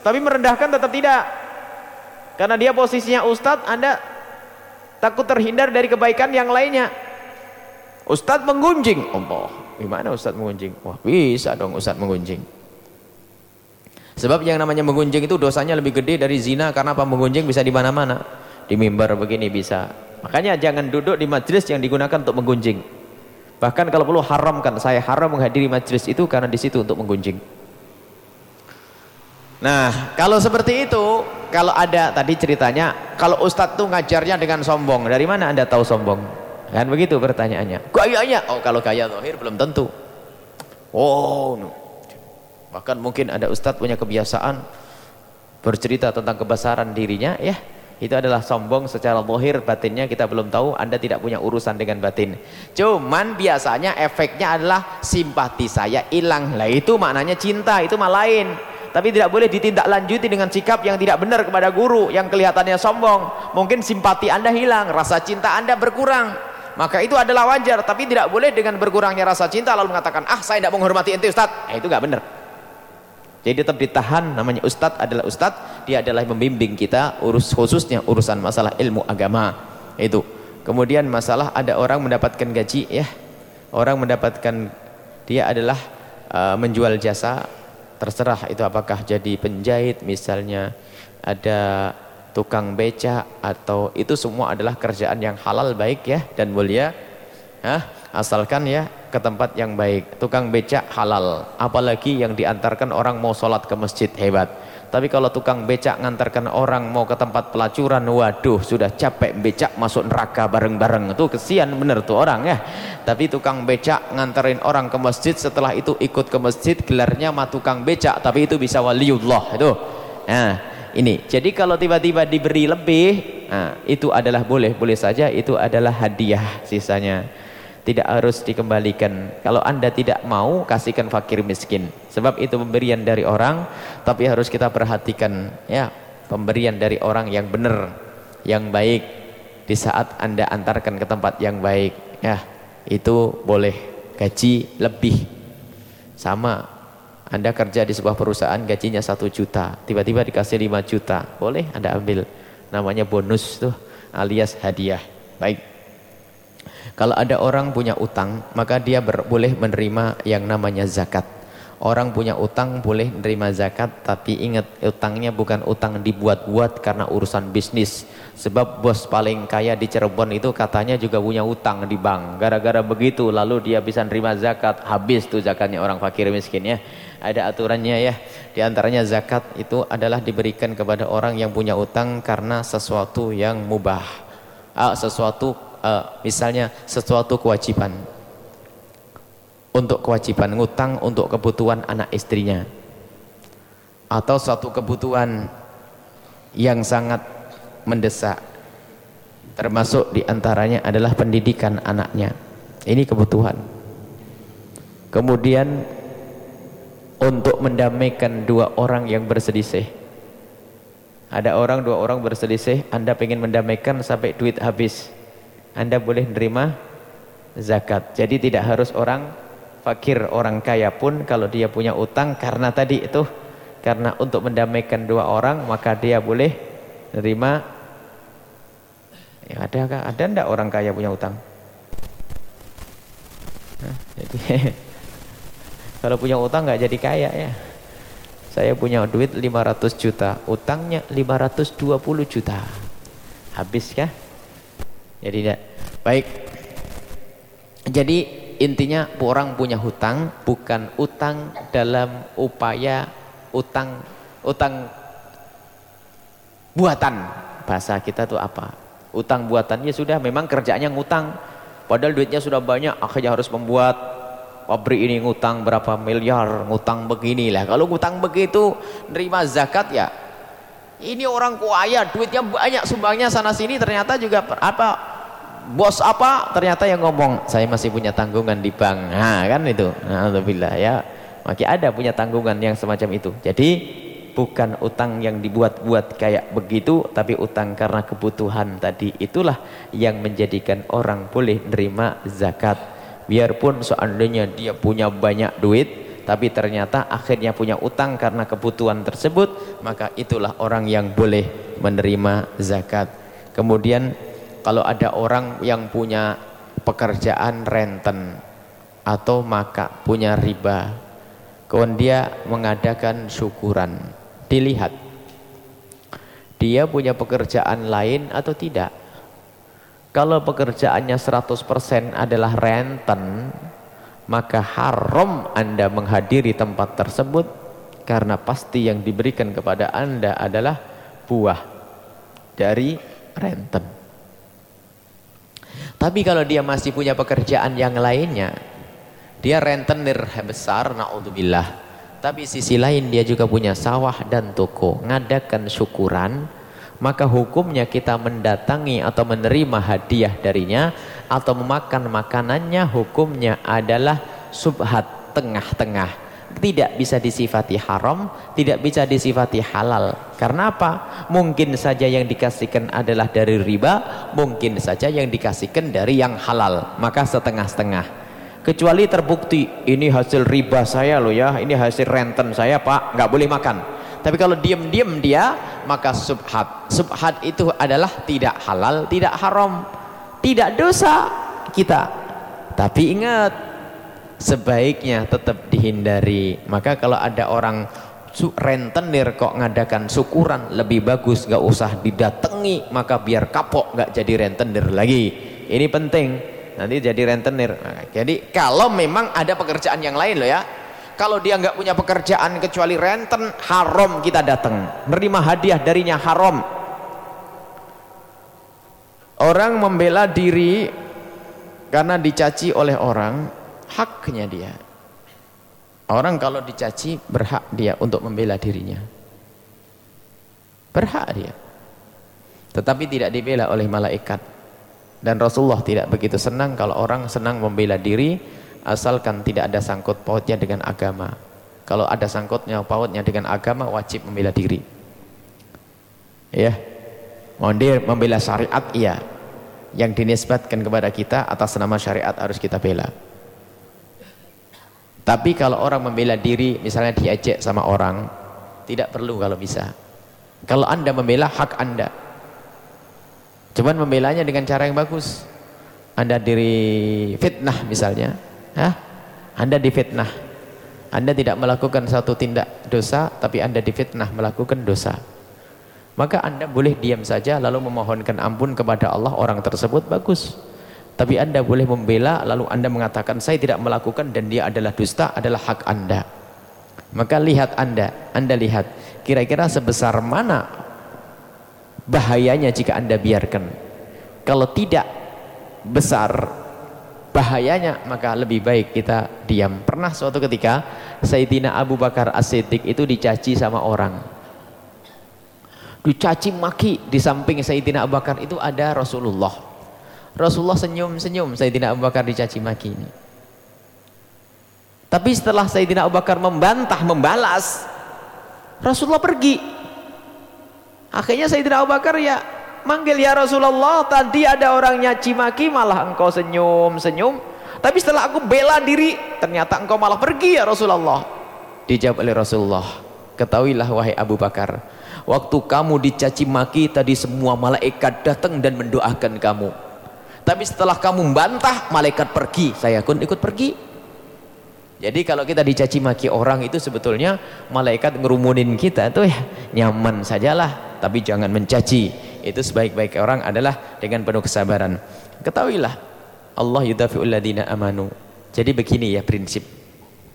Tapi merendahkan tetap tidak. Karena dia posisinya ustadz anda takut terhindar dari kebaikan yang lainnya. Ustadz menggunjing. Allah gimana ustadz menggunjing? Wah bisa dong ustadz menggunjing sebab yang namanya menggunjing itu dosanya lebih gede dari zina. Karena apa? Menggunjing bisa di mana-mana. Di mimbar begini bisa. Makanya jangan duduk di majlis yang digunakan untuk menggunjing bahkan kalau perlu haramkan. Saya haram menghadiri majlis itu karena di situ untuk menggunjing nah kalau seperti itu kalau ada tadi ceritanya kalau ustadz tuh ngajarnya dengan sombong dari mana anda tahu sombong? Kan begitu pertanyaannya. Gayanya oh kalau gaya zahir belum tentu. Oh bahkan mungkin ada ustadz punya kebiasaan bercerita tentang kebesaran dirinya ya. Itu adalah sombong secara lohir batinnya kita belum tahu anda tidak punya urusan dengan batin. Cuman biasanya efeknya adalah simpati saya hilang. Lah itu maknanya cinta itu mah lain. Tapi tidak boleh ditindaklanjuti dengan sikap yang tidak benar kepada guru yang kelihatannya sombong. Mungkin simpati anda hilang rasa cinta anda berkurang. Maka itu adalah wajar tapi tidak boleh dengan berkurangnya rasa cinta lalu mengatakan ah saya tidak menghormati ente Ustaz eh, itu gak benar jadi tetap ditahan namanya ustadz adalah ustadz dia adalah membimbing kita urus khususnya urusan masalah ilmu agama itu. Kemudian masalah ada orang mendapatkan gaji ya. Orang mendapatkan dia adalah uh, menjual jasa terserah itu apakah jadi penjahit misalnya ada tukang beca atau itu semua adalah kerjaan yang halal baik ya dan mulia. Hah? asalkan ya ke tempat yang baik tukang beca halal apalagi yang diantarkan orang mau sholat ke masjid hebat tapi kalau tukang becak ngantarkan orang mau ke tempat pelacuran, waduh sudah capek becak masuk neraka bareng-bareng. Itu kesian bener tuh orang ya. Tapi tukang becak nganterin orang ke masjid setelah itu ikut ke masjid gelarnya mah tukang becak tapi itu bisa waliullah itu. Nah, ini. Jadi kalau tiba-tiba diberi lebih, nah, itu adalah boleh, boleh saja itu adalah hadiah sisanya tidak harus dikembalikan. Kalau anda tidak mau kasihkan fakir miskin. Sebab itu pemberian dari orang tapi harus kita perhatikan ya pemberian dari orang yang benar yang baik. Di saat anda antarkan ke tempat yang baik ya itu boleh gaji lebih. Sama anda kerja di sebuah perusahaan gajinya satu juta tiba-tiba dikasih lima juta boleh anda ambil. Namanya bonus tuh alias hadiah. Baik kalau ada orang punya utang, maka dia ber, boleh menerima yang namanya zakat. Orang punya utang boleh menerima zakat, tapi ingat utangnya bukan utang dibuat-buat karena urusan bisnis. Sebab bos paling kaya di Cirebon itu katanya juga punya utang di bank. Gara-gara begitu lalu dia bisa menerima zakat, habis tuh zakatnya orang fakir miskin ya. Ada aturannya ya. Di antaranya zakat itu adalah diberikan kepada orang yang punya utang karena sesuatu yang mubah. Ah, sesuatu uh, misalnya sesuatu kewajiban. Untuk kewajiban ngutang untuk kebutuhan anak istrinya. Atau suatu kebutuhan yang sangat mendesak. Termasuk di antaranya adalah pendidikan anaknya. Ini kebutuhan. Kemudian untuk mendamaikan dua orang yang berselisih. Ada orang dua orang berselisih anda ingin mendamaikan sampai duit habis anda boleh menerima zakat. Jadi tidak harus orang fakir, orang kaya pun kalau dia punya utang karena tadi itu karena untuk mendamaikan dua orang maka dia boleh menerima ya ada ada enggak orang kaya punya utang? Nah, jadi kalau punya utang nggak jadi kaya ya. Saya punya duit 500 juta, utangnya 520 juta. Habis kah? Jadi tidak. Baik. Jadi intinya orang punya hutang bukan utang dalam upaya utang utang buatan. Bahasa kita tuh apa? Utang buatannya sudah memang kerjanya ngutang. Padahal duitnya sudah banyak, akhirnya harus membuat pabrik ini ngutang berapa miliar, ngutang beginilah. Kalau ngutang begitu, nerima zakat ya. Ini orang kaya, duitnya banyak, sumbangnya sana sini ternyata juga apa bos apa? Ternyata yang ngomong saya masih punya tanggungan di bank. Nah kan itu. Alhamdulillah ya. Maka ada punya tanggungan yang semacam itu. Jadi bukan utang yang dibuat-buat kayak begitu tapi utang karena kebutuhan tadi. Itulah yang menjadikan orang boleh menerima zakat. Biarpun seandainya dia punya banyak duit tapi ternyata akhirnya punya utang karena kebutuhan tersebut maka itulah orang yang boleh menerima zakat. Kemudian kalau ada orang yang punya pekerjaan renten atau maka punya riba kemudian dia mengadakan syukuran. Dilihat dia punya pekerjaan lain atau tidak. Kalau pekerjaannya 100% adalah renten maka haram anda menghadiri tempat tersebut karena pasti yang diberikan kepada anda adalah buah dari renten tapi kalau dia masih punya pekerjaan yang lainnya, dia rentenir besar, naudzubillah. Tapi sisi lain dia juga punya sawah dan toko, ngadakan syukuran, maka hukumnya kita mendatangi atau menerima hadiah darinya atau memakan makanannya hukumnya adalah subhat tengah-tengah tidak bisa disifati haram, tidak bisa disifati halal. Karena apa? Mungkin saja yang dikasihkan adalah dari riba, mungkin saja yang dikasihkan dari yang halal. Maka setengah-setengah. Kecuali terbukti ini hasil riba saya loh ya, ini hasil renten saya Pak, nggak boleh makan. Tapi kalau diam-diam dia, maka subhat. Subhat itu adalah tidak halal, tidak haram, tidak dosa kita. Tapi ingat, sebaiknya tetap dihindari. Maka kalau ada orang rentenir kok ngadakan syukuran lebih bagus gak usah didatangi maka biar kapok gak jadi rentenir lagi. Ini penting nanti jadi rentenir. Nah, jadi kalau memang ada pekerjaan yang lain loh ya kalau dia nggak punya pekerjaan kecuali renten haram kita datang. Menerima hadiah darinya haram. Orang membela diri karena dicaci oleh orang haknya dia. Orang kalau dicaci berhak dia untuk membela dirinya. Berhak dia. Tetapi tidak dibela oleh malaikat. Dan Rasulullah tidak begitu senang kalau orang senang membela diri asalkan tidak ada sangkut pautnya dengan agama. Kalau ada sangkutnya pautnya dengan agama wajib membela diri. Ya. Mondir membela syariat iya. Yang dinisbatkan kepada kita atas nama syariat harus kita bela tapi kalau orang membela diri, misalnya diajak sama orang, tidak perlu kalau bisa. Kalau anda membela, hak anda. Cuman membelanya dengan cara yang bagus. Anda diri fitnah misalnya. Hah? Anda difitnah. Anda tidak melakukan satu tindak dosa, tapi anda difitnah melakukan dosa. Maka anda boleh diam saja lalu memohonkan ampun kepada Allah orang tersebut, bagus. Tapi anda boleh membela lalu anda mengatakan saya tidak melakukan dan dia adalah dusta adalah hak anda. Maka lihat anda, anda lihat kira-kira sebesar mana bahayanya jika anda biarkan. Kalau tidak besar bahayanya maka lebih baik kita diam. Pernah suatu ketika Sayyidina Abu Bakar As-Siddiq itu dicaci sama orang. Dicaci maki di samping Sayyidina Abu Bakar itu ada Rasulullah Rasulullah senyum-senyum Sayyidina Abu Bakar dicaci maki ini. Tapi setelah Sayyidina Abu Bakar membantah, membalas, Rasulullah pergi. Akhirnya Sayyidina Abu Bakar ya manggil ya Rasulullah, tadi ada orang nyaci maki malah engkau senyum-senyum. Tapi setelah aku bela diri, ternyata engkau malah pergi ya Rasulullah. Dijawab oleh Rasulullah, ketahuilah wahai Abu Bakar, waktu kamu dicaci maki tadi semua malaikat datang dan mendoakan kamu tapi setelah kamu membantah malaikat pergi. Saya pun ikut pergi. Jadi kalau kita dicaci maki orang itu sebetulnya malaikat ngerumunin kita itu ya nyaman sajalah. Tapi jangan mencaci. Itu sebaik-baik orang adalah dengan penuh kesabaran. Ketahuilah Allah yudafi'ul ladina amanu. Jadi begini ya prinsip.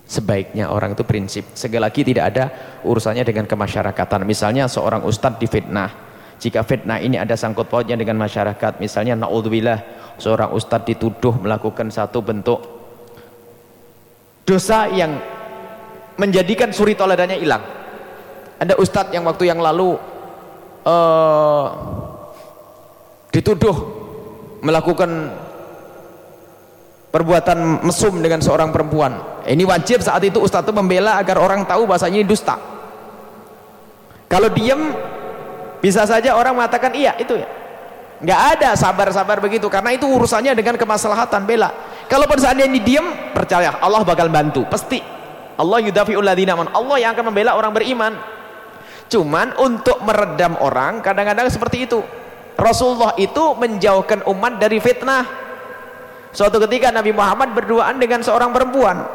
Sebaiknya orang itu prinsip. Segala lagi tidak ada urusannya dengan kemasyarakatan. Misalnya seorang ustadz difitnah jika fitnah ini ada sangkut pautnya dengan masyarakat misalnya na'udzubillah seorang ustadz dituduh melakukan satu bentuk dosa yang menjadikan suri toladannya hilang. Ada ustadz yang waktu yang lalu uh, dituduh melakukan perbuatan mesum dengan seorang perempuan. Ini wajib saat itu ustadz itu membela agar orang tahu bahasanya ini dusta. Kalau diam bisa saja orang mengatakan iya itu ya. Nggak ada sabar-sabar begitu karena itu urusannya dengan kemaslahatan bela. Kalaupun seandainya ini diam percaya Allah bakal bantu pasti. Allah yudafi'ul ladina Allah yang akan membela orang beriman. Cuman untuk meredam orang kadang-kadang seperti itu. Rasulullah itu menjauhkan umat dari fitnah. Suatu ketika Nabi Muhammad berduaan dengan seorang perempuan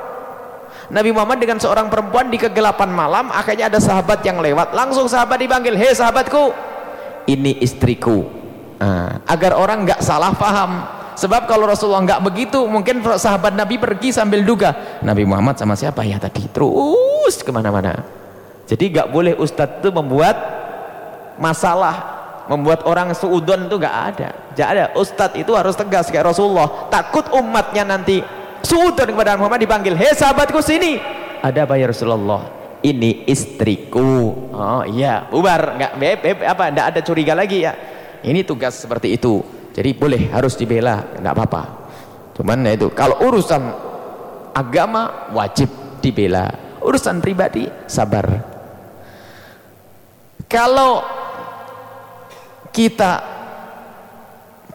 Nabi Muhammad dengan seorang perempuan di kegelapan malam akhirnya ada sahabat yang lewat langsung sahabat dipanggil hei sahabatku ini istriku Nah, agar orang nggak salah paham. Sebab kalau Rasulullah nggak begitu, mungkin sahabat Nabi pergi sambil duga. Nabi Muhammad sama siapa ya tadi? Terus ke mana-mana. Jadi nggak boleh Ustadz itu membuat masalah, membuat orang suudon itu nggak ada. Nggak ada. Ustadz itu harus tegas kayak Rasulullah. Takut umatnya nanti suudon kepada Muhammad dipanggil, hei sahabatku sini. Ada apa ya Rasulullah? Ini istriku. Oh iya, bubar. Nggak, apa? Nggak ada curiga lagi ya ini tugas seperti itu jadi boleh harus dibela enggak apa-apa cuman itu kalau urusan agama wajib dibela urusan pribadi sabar kalau kita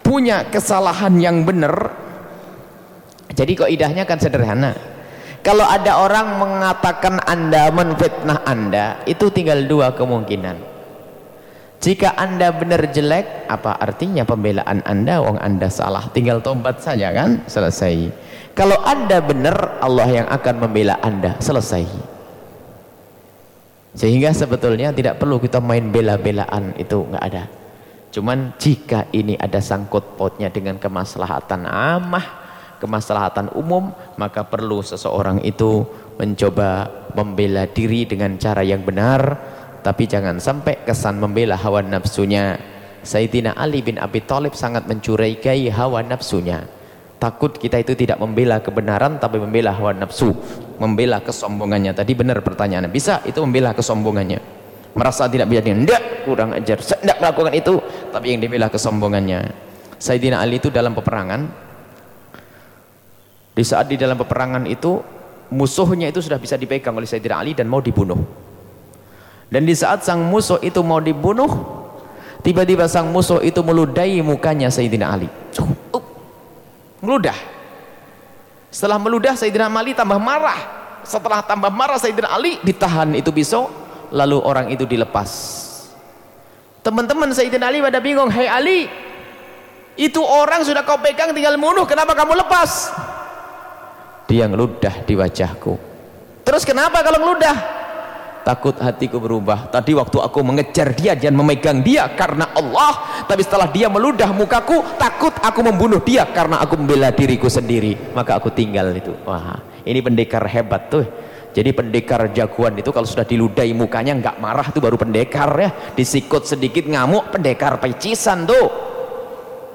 punya kesalahan yang benar jadi kok idahnya kan sederhana kalau ada orang mengatakan anda menfitnah anda itu tinggal dua kemungkinan Jika anda benar jelek, apa artinya pembelaan anda? Wong anda salah, tinggal tombat saja kan? Selesai. Kalau anda benar, Allah yang akan membela anda. Selesai. Sehingga sebetulnya tidak perlu kita main bela-belaan itu nggak ada. Cuman jika ini ada sangkut pautnya dengan kemaslahatan amah, kemaslahatan umum, maka perlu seseorang itu mencoba membela diri dengan cara yang benar. Tapi jangan sampai kesan membela hawa nafsunya. Sayyidina Ali bin Abi Thalib sangat mencurigai hawa nafsunya. Takut kita itu tidak membela kebenaran tapi membela hawa nafsu. Membela kesombongannya. Tadi benar pertanyaannya. Bisa itu membela kesombongannya? Merasa tidak bisa tidak kurang ajar. Tidak melakukan itu. Tapi yang dibela kesombongannya. Sayyidina Ali itu dalam peperangan di saat di dalam peperangan itu musuhnya itu sudah bisa dipegang oleh Sayyidina Ali dan mau dibunuh dan di saat sang musuh itu mau dibunuh, tiba-tiba sang musuh itu meludahi mukanya Sayyidina Ali. Uh, meludah. Setelah meludah Sayyidina Ali tambah marah. Setelah tambah marah Sayyidina Ali ditahan itu pisau, lalu orang itu dilepas. Teman-teman Sayyidina Ali pada bingung, "Hei Ali, itu orang sudah kau pegang tinggal bunuh, kenapa kamu lepas?" Dia ngeludah di wajahku. Terus kenapa kalau ngeludah? takut hatiku berubah. Tadi waktu aku mengejar dia dan memegang dia karena Allah. Tapi setelah dia meludah mukaku takut aku membunuh dia karena aku membela diriku sendiri. Maka aku tinggal itu. Wah ini pendekar hebat tuh. Jadi pendekar jagoan itu kalau sudah diludahi mukanya nggak marah tuh baru pendekar ya. Disikut sedikit ngamuk pendekar pecisan tuh.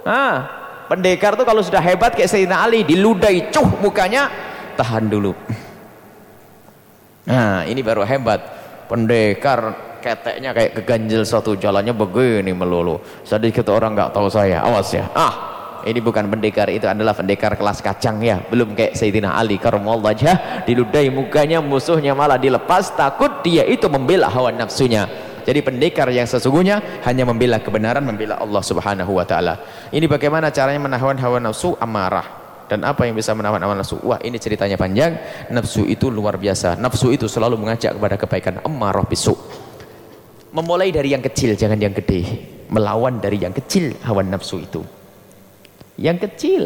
Ah pendekar tuh kalau sudah hebat kayak Sayyidina Ali diludahi cuh mukanya tahan dulu. Nah ini baru hebat. Pendekar keteknya kayak keganjil satu jalannya begini melulu. Sedikit orang nggak tahu saya awas ya. Ah ini bukan pendekar itu adalah pendekar kelas kacang ya. Belum kayak Sayyidina Ali karamallahu wajah diludai mukanya musuhnya malah dilepas takut dia itu membela hawa nafsunya jadi pendekar yang sesungguhnya hanya membela kebenaran membela Allah subhanahu wa ta'ala. Ini bagaimana caranya menahan hawa nafsu? Amarah. Dan apa yang bisa menawan awan nafsu? Wah ini ceritanya panjang. Nafsu itu luar biasa. Nafsu itu selalu mengajak kepada kebaikan. Amarah bisu memulai dari yang kecil jangan yang gede. Melawan dari yang kecil hawa nafsu itu. Yang kecil.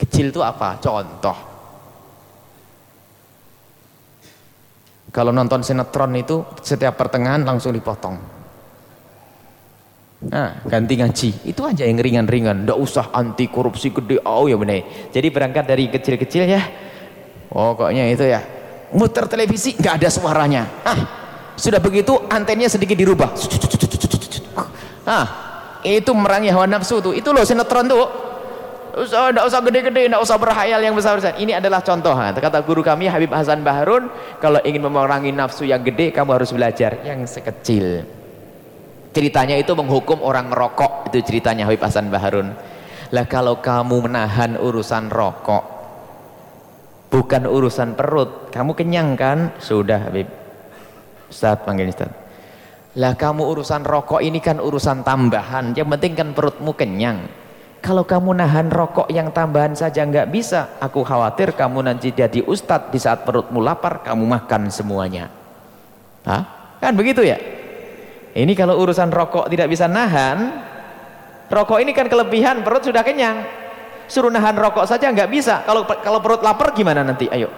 Kecil itu apa? Contoh kalau nonton sinetron itu setiap pertengahan langsung dipotong Nah, ganti ngaji. Itu aja yang ringan-ringan. Ndak usah anti korupsi gede. Oh ya benar. Jadi berangkat dari kecil-kecil ya. Pokoknya itu ya. Muter televisi nggak ada suaranya. Ah, sudah begitu antennya sedikit dirubah. Ah, itu merangi hawa nafsu tuh. Itu loh sinetron tuh. Usah, enggak usah gede-gede, enggak usah berhayal yang besar-besar. Ini adalah contoh. Kata guru kami Habib Hasan Baharun, kalau ingin memerangi nafsu yang gede, kamu harus belajar yang sekecil. Ceritanya itu menghukum orang merokok itu ceritanya Habib Hasan Baharun lah kalau kamu menahan urusan rokok bukan urusan perut kamu kenyang kan? Sudah Habib. Ustaz panggil Ustaz. Lah kamu urusan rokok ini kan urusan tambahan. Yang penting kan perutmu kenyang kalau kamu nahan rokok yang tambahan saja nggak bisa aku khawatir kamu nanti jadi ustadz di saat perutmu lapar kamu makan semuanya Hah? kan begitu ya ini kalau urusan rokok tidak bisa nahan, rokok ini kan kelebihan, perut sudah kenyang. Suruh nahan rokok saja nggak bisa. Kalau kalau perut lapar gimana nanti? Ayo.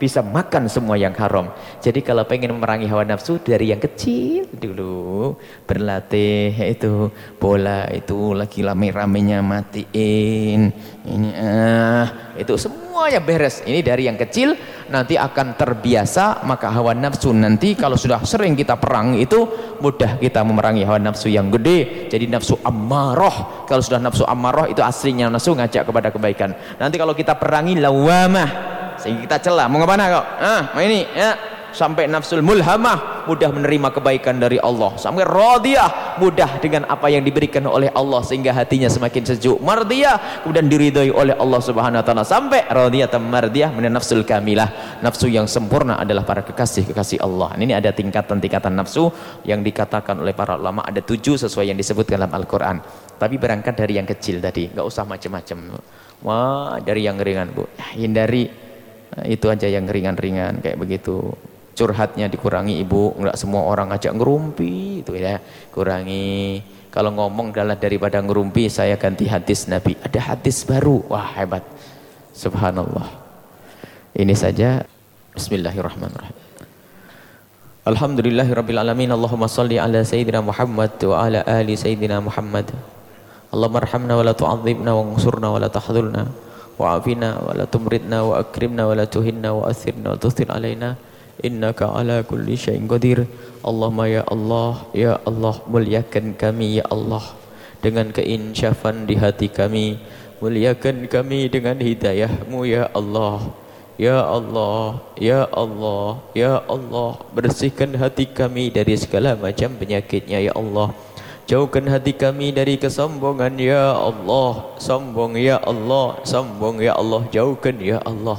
Bisa makan semua yang haram. Jadi kalau pengen memerangi hawa nafsu dari yang kecil dulu berlatih itu bola itu lagi rame-ramenya matiin. Ini ah itu semuanya beres. Ini dari yang kecil nanti akan terbiasa maka hawa nafsu nanti kalau sudah sering kita perang itu mudah kita memerangi hawa nafsu yang gede jadi nafsu amarah kalau sudah nafsu amarah itu aslinya nafsu ngajak kepada kebaikan nanti kalau kita perangi lawamah sehingga kita celah. Mau ke mana kok ah ini ya. Sampai nafsul mulhamah mudah menerima kebaikan dari Allah. Sampai radiyah mudah dengan apa yang diberikan oleh Allah sehingga hatinya semakin sejuk. Mardiyah kemudian diridhoi oleh Allah subhanahu wa ta'ala. Sampai radiyah mardiyah menan nafsul kamilah. Nafsu yang sempurna adalah para kekasih-kekasih Allah. Ini ada tingkatan-tingkatan nafsu yang dikatakan oleh para ulama. Ada tujuh sesuai yang disebut dalam Al-Quran. Tapi berangkat dari yang kecil tadi. Nggak usah macam-macam wah dari yang ringan bu. Hindari itu aja yang ringan-ringan kayak begitu. Curhatnya dikurangi ibu. Enggak semua orang ngajak ngerumpi itu ya. Kurangi. Kalau ngomong adalah daripada ngerumpi saya ganti hadis Nabi. Ada hadis baru. Wah hebat. Subhanallah. Ini saja. Bismillahirrahmanirrahim. Alhamdulillahirrabbilalamin Allahumma salli ala Sayyidina Muhammad wa ala ali Sayyidina Muhammad. Allahumma arhamna wa la tu'adzibna wa nsurna wa la tahdhulna wa afina wa la tumridna wa akrimna wa la tuhinna wa athirna wa tuthir alaina innaka ala kulli syai'in qadir Allahumma ya Allah ya Allah muliakan kami ya Allah. Dengan keinsyafan di hati kami. Muliakan kami dengan hidayahmu ya Allah. Ya Allah, Ya Allah, Ya Allah. Bersihkan hati kami dari segala macam penyakitnya Ya Allah Jauhkan hati kami dari kesombongan Ya Allah. Sombong Ya Allah. Sombong Ya Allah. Jauhkan Ya Allah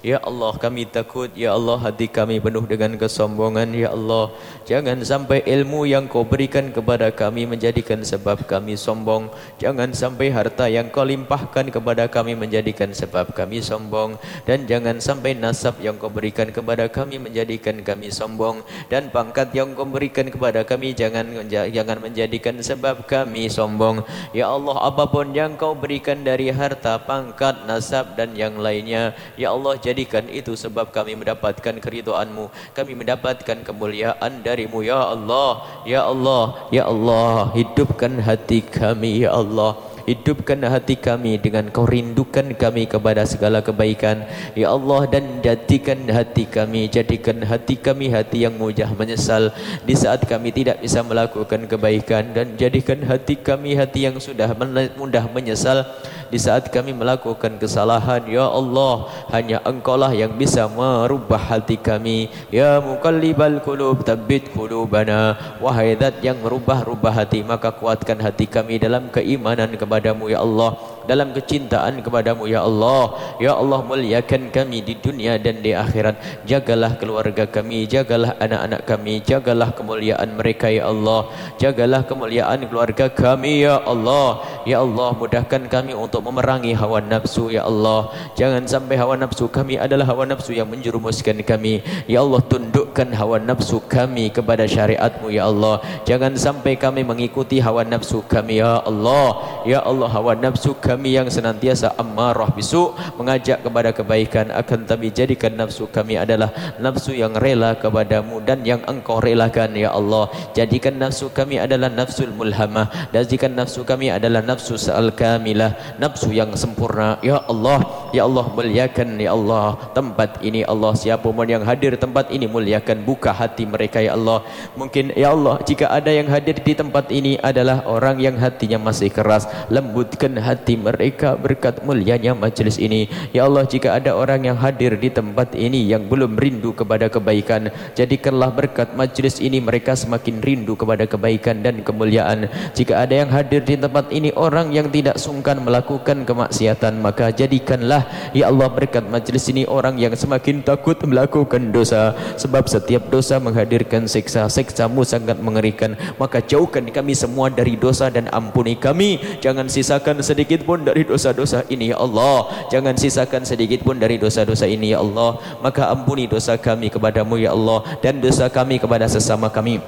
Ya Allah kami takut. Ya Allah hati kami penuh dengan kesombongan. Ya Allah Jangan sampai ilmu yang kau berikan kepada kami Menjadikan sebab kami sombong. Jangan sampai harta yang kau limpahkan kepada kami Menjadikan sebab kami sombong. Dan jangan sampai nasab yang kau berikan kepada kami Menjadikan kami sombong. Dan pangkat yang kau berikan kepada kami Jangan jangan menjadikan sebab kami sombong. Ya Allah apa pun yang kau berikan dari harta, pangkat, nasab dan yang lainnya Ya Allah jadikan itu sebab kami mendapatkan keriduanmu kami mendapatkan kemuliaan darimu ya Allah. Ya Allah ya Allah hidupkan hati kami ya Allah hidupkan hati kami dengan kau rindukan kami kepada segala kebaikan. Ya Allah dan jadikan hati kami jadikan hati kami hati yang mudah menyesal. Di saat kami tidak bisa melakukan kebaikan dan jadikan hati kami hati yang sudah mudah menyesal di saat kami melakukan kesalahan ya Allah hanya engkau lah yang bisa merubah hati kami. Ya muqallibal qulub tabbit qulubana. Wahai zat yang merubah-rubah hati maka kuatkan hati kami dalam keimanan kepadamu ya Allah dalam kecintaan kepadamu ya Allah. Ya Allah muliakan kami di dunia dan di akhirat. Jagalah keluarga kami jagalah anak-anak kami jagalah kemuliaan mereka ya Allah. Jagalah kemuliaan keluarga kami ya Allah. Ya Allah mudahkan kami untuk memerangi hawa nafsu ya Allah. Jangan sampai hawa nafsu kami adalah hawa nafsu yang menjerumuskan kami. Ya Allah tundukkan hawa nafsu kami kepada syariatmu ya Allah. Jangan sampai kami mengikuti hawa nafsu kami ya Allah. Ya Allah hawa nafsu kami yang senantiasa ammarah bisu mengajak kepada kebaikan. Akan tapi jadikan nafsu kami adalah nafsu yang rela kepadamu dan yang engkau relakan ya Allah. Jadikan nafsu kami adalah nafsul mulhamah. Dan jadikan nafsu kami adalah nafsu sa'al kamilah nafsu yang sempurna ya Allah. Ya Allah muliakan ya Allah tempat ini Allah. Siapa pun yang hadir tempat ini muliakan buka hati mereka ya Allah. Mungkin ya Allah jika ada yang hadir di tempat ini adalah orang yang hatinya masih keras. Lembutkan hati mereka berkat mulianya majlis ini. Ya Allah jika ada orang yang hadir di tempat ini yang belum rindu kepada kebaikan jadikanlah berkat majlis ini mereka semakin rindu kepada kebaikan dan kemuliaan. Jika ada yang hadir di tempat ini orang yang tidak sungkan melakukan kemaksiatan maka jadikanlah ya Allah berkat majlis ini orang yang semakin takut melakukan dosa. Sebab setiap dosa menghadirkan siksa siksamu sangat mengerikan. Maka jauhkan kami semua dari dosa dan ampuni kami. Jangan sisakan sedikit pun dari dosa-dosa ini ya Allah. Jangan sisakan sedikit pun dari dosa-dosa ini ya Allah. Maka ampuni dosa kami kepadamu ya Allah. Dan dosa kami kepada sesama kami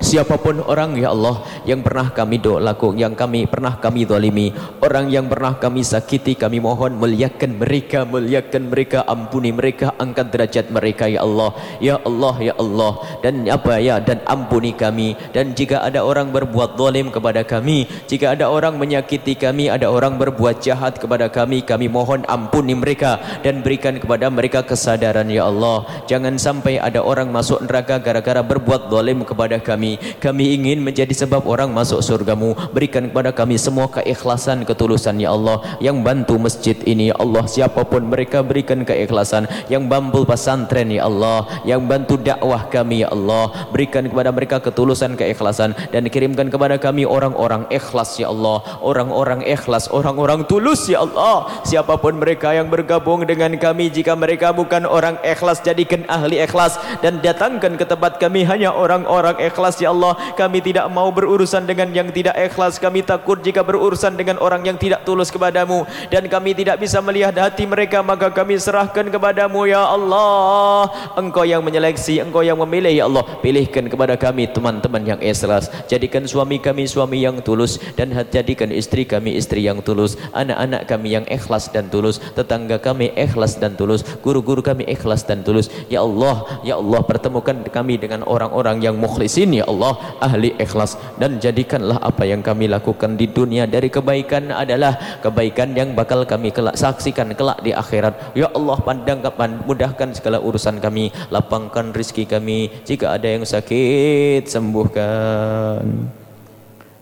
Siapapun orang ya Allah yang pernah kami do laku, yang kami pernah kami zalimi, orang yang pernah kami sakiti, kami mohon muliakan mereka, muliakan mereka, ampuni mereka, angkat derajat mereka ya Allah. Ya Allah, ya Allah. Dan apa ya dan ampuni kami. Dan jika ada orang berbuat zalim kepada kami, jika ada orang menyakiti kami, ada orang berbuat jahat kepada kami, kami mohon ampuni mereka dan berikan kepada mereka kesadaran ya Allah. Jangan sampai ada orang masuk neraka gara-gara berbuat zalim kepada kami kami. Ingin menjadi sebab orang masuk surgamu. Berikan kepada kami semua keikhlasan ketulusan ya Allah. Yang bantu masjid ini ya Allah. Siapa pun mereka berikan keikhlasan. Yang bantu pesantren ya Allah. Yang bantu dakwah kami ya Allah. Berikan kepada mereka ketulusan keikhlasan. Dan kirimkan kepada kami orang-orang ikhlas ya Allah. Orang-orang ikhlas orang-orang tulus ya Allah. Siapa pun mereka yang bergabung dengan kami jika mereka bukan orang ikhlas jadikan ahli ikhlas. Dan datangkan ke tempat kami hanya orang-orang ikhlas ya Allah. Kami tidak mau berurusan dengan yang tidak ikhlas. Kami takut jika berurusan dengan orang yang tidak tulus kepadamu dan kami tidak bisa melihat hati mereka maka kami serahkan kepadamu ya Allah. Engkau yang menyeleksi, engkau yang memilih ya Allah. Pilihkan kepada kami teman-teman yang ikhlas. Jadikan suami kami suami yang tulus dan jadikan istri kami istri yang tulus, anak-anak kami yang ikhlas dan tulus, tetangga kami ikhlas dan tulus, guru-guru kami ikhlas dan tulus. Ya Allah, ya Allah pertemukan kami dengan orang-orang yang mukhlisin ya Allah, ahli ikhlas dan jadikanlah apa yang kami lakukan di dunia dari kebaikan adalah kebaikan yang bakal kami kelak saksikan kelak di akhirat. Ya Allah pandang kapan mudahkan segala urusan kami, lapangkan rizki kami. Jika ada yang sakit sembuhkan.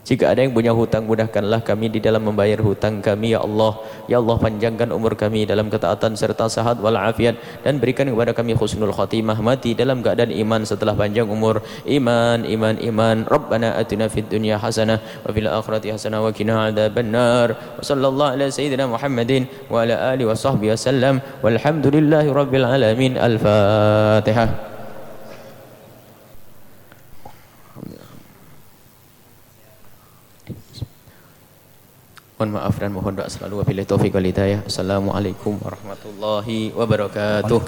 Jika ada yang punya hutang mudahkanlah kami di dalam membayar hutang kami ya Allah. Ya Allah panjangkan umur kami dalam ketaatan serta sehat walafiat dan berikan kepada kami husnul khatimah mati dalam keadaan iman setelah panjang umur. Iman iman iman. Rabbana atina fid dunya hasanah wa fil akhirati hasanah wa qina adzabannar. Wa sallallahu ala sayyidina Muhammadin wa ala alihi wa sahbihi wasallam. Walhamdulillahi rabbil alamin. Al-Fatihah. Mohon maaf dan mohon doa selalu wabillahi taufiq wal hidayah. Assalamualaikum warahmatullahi wabarakatuh.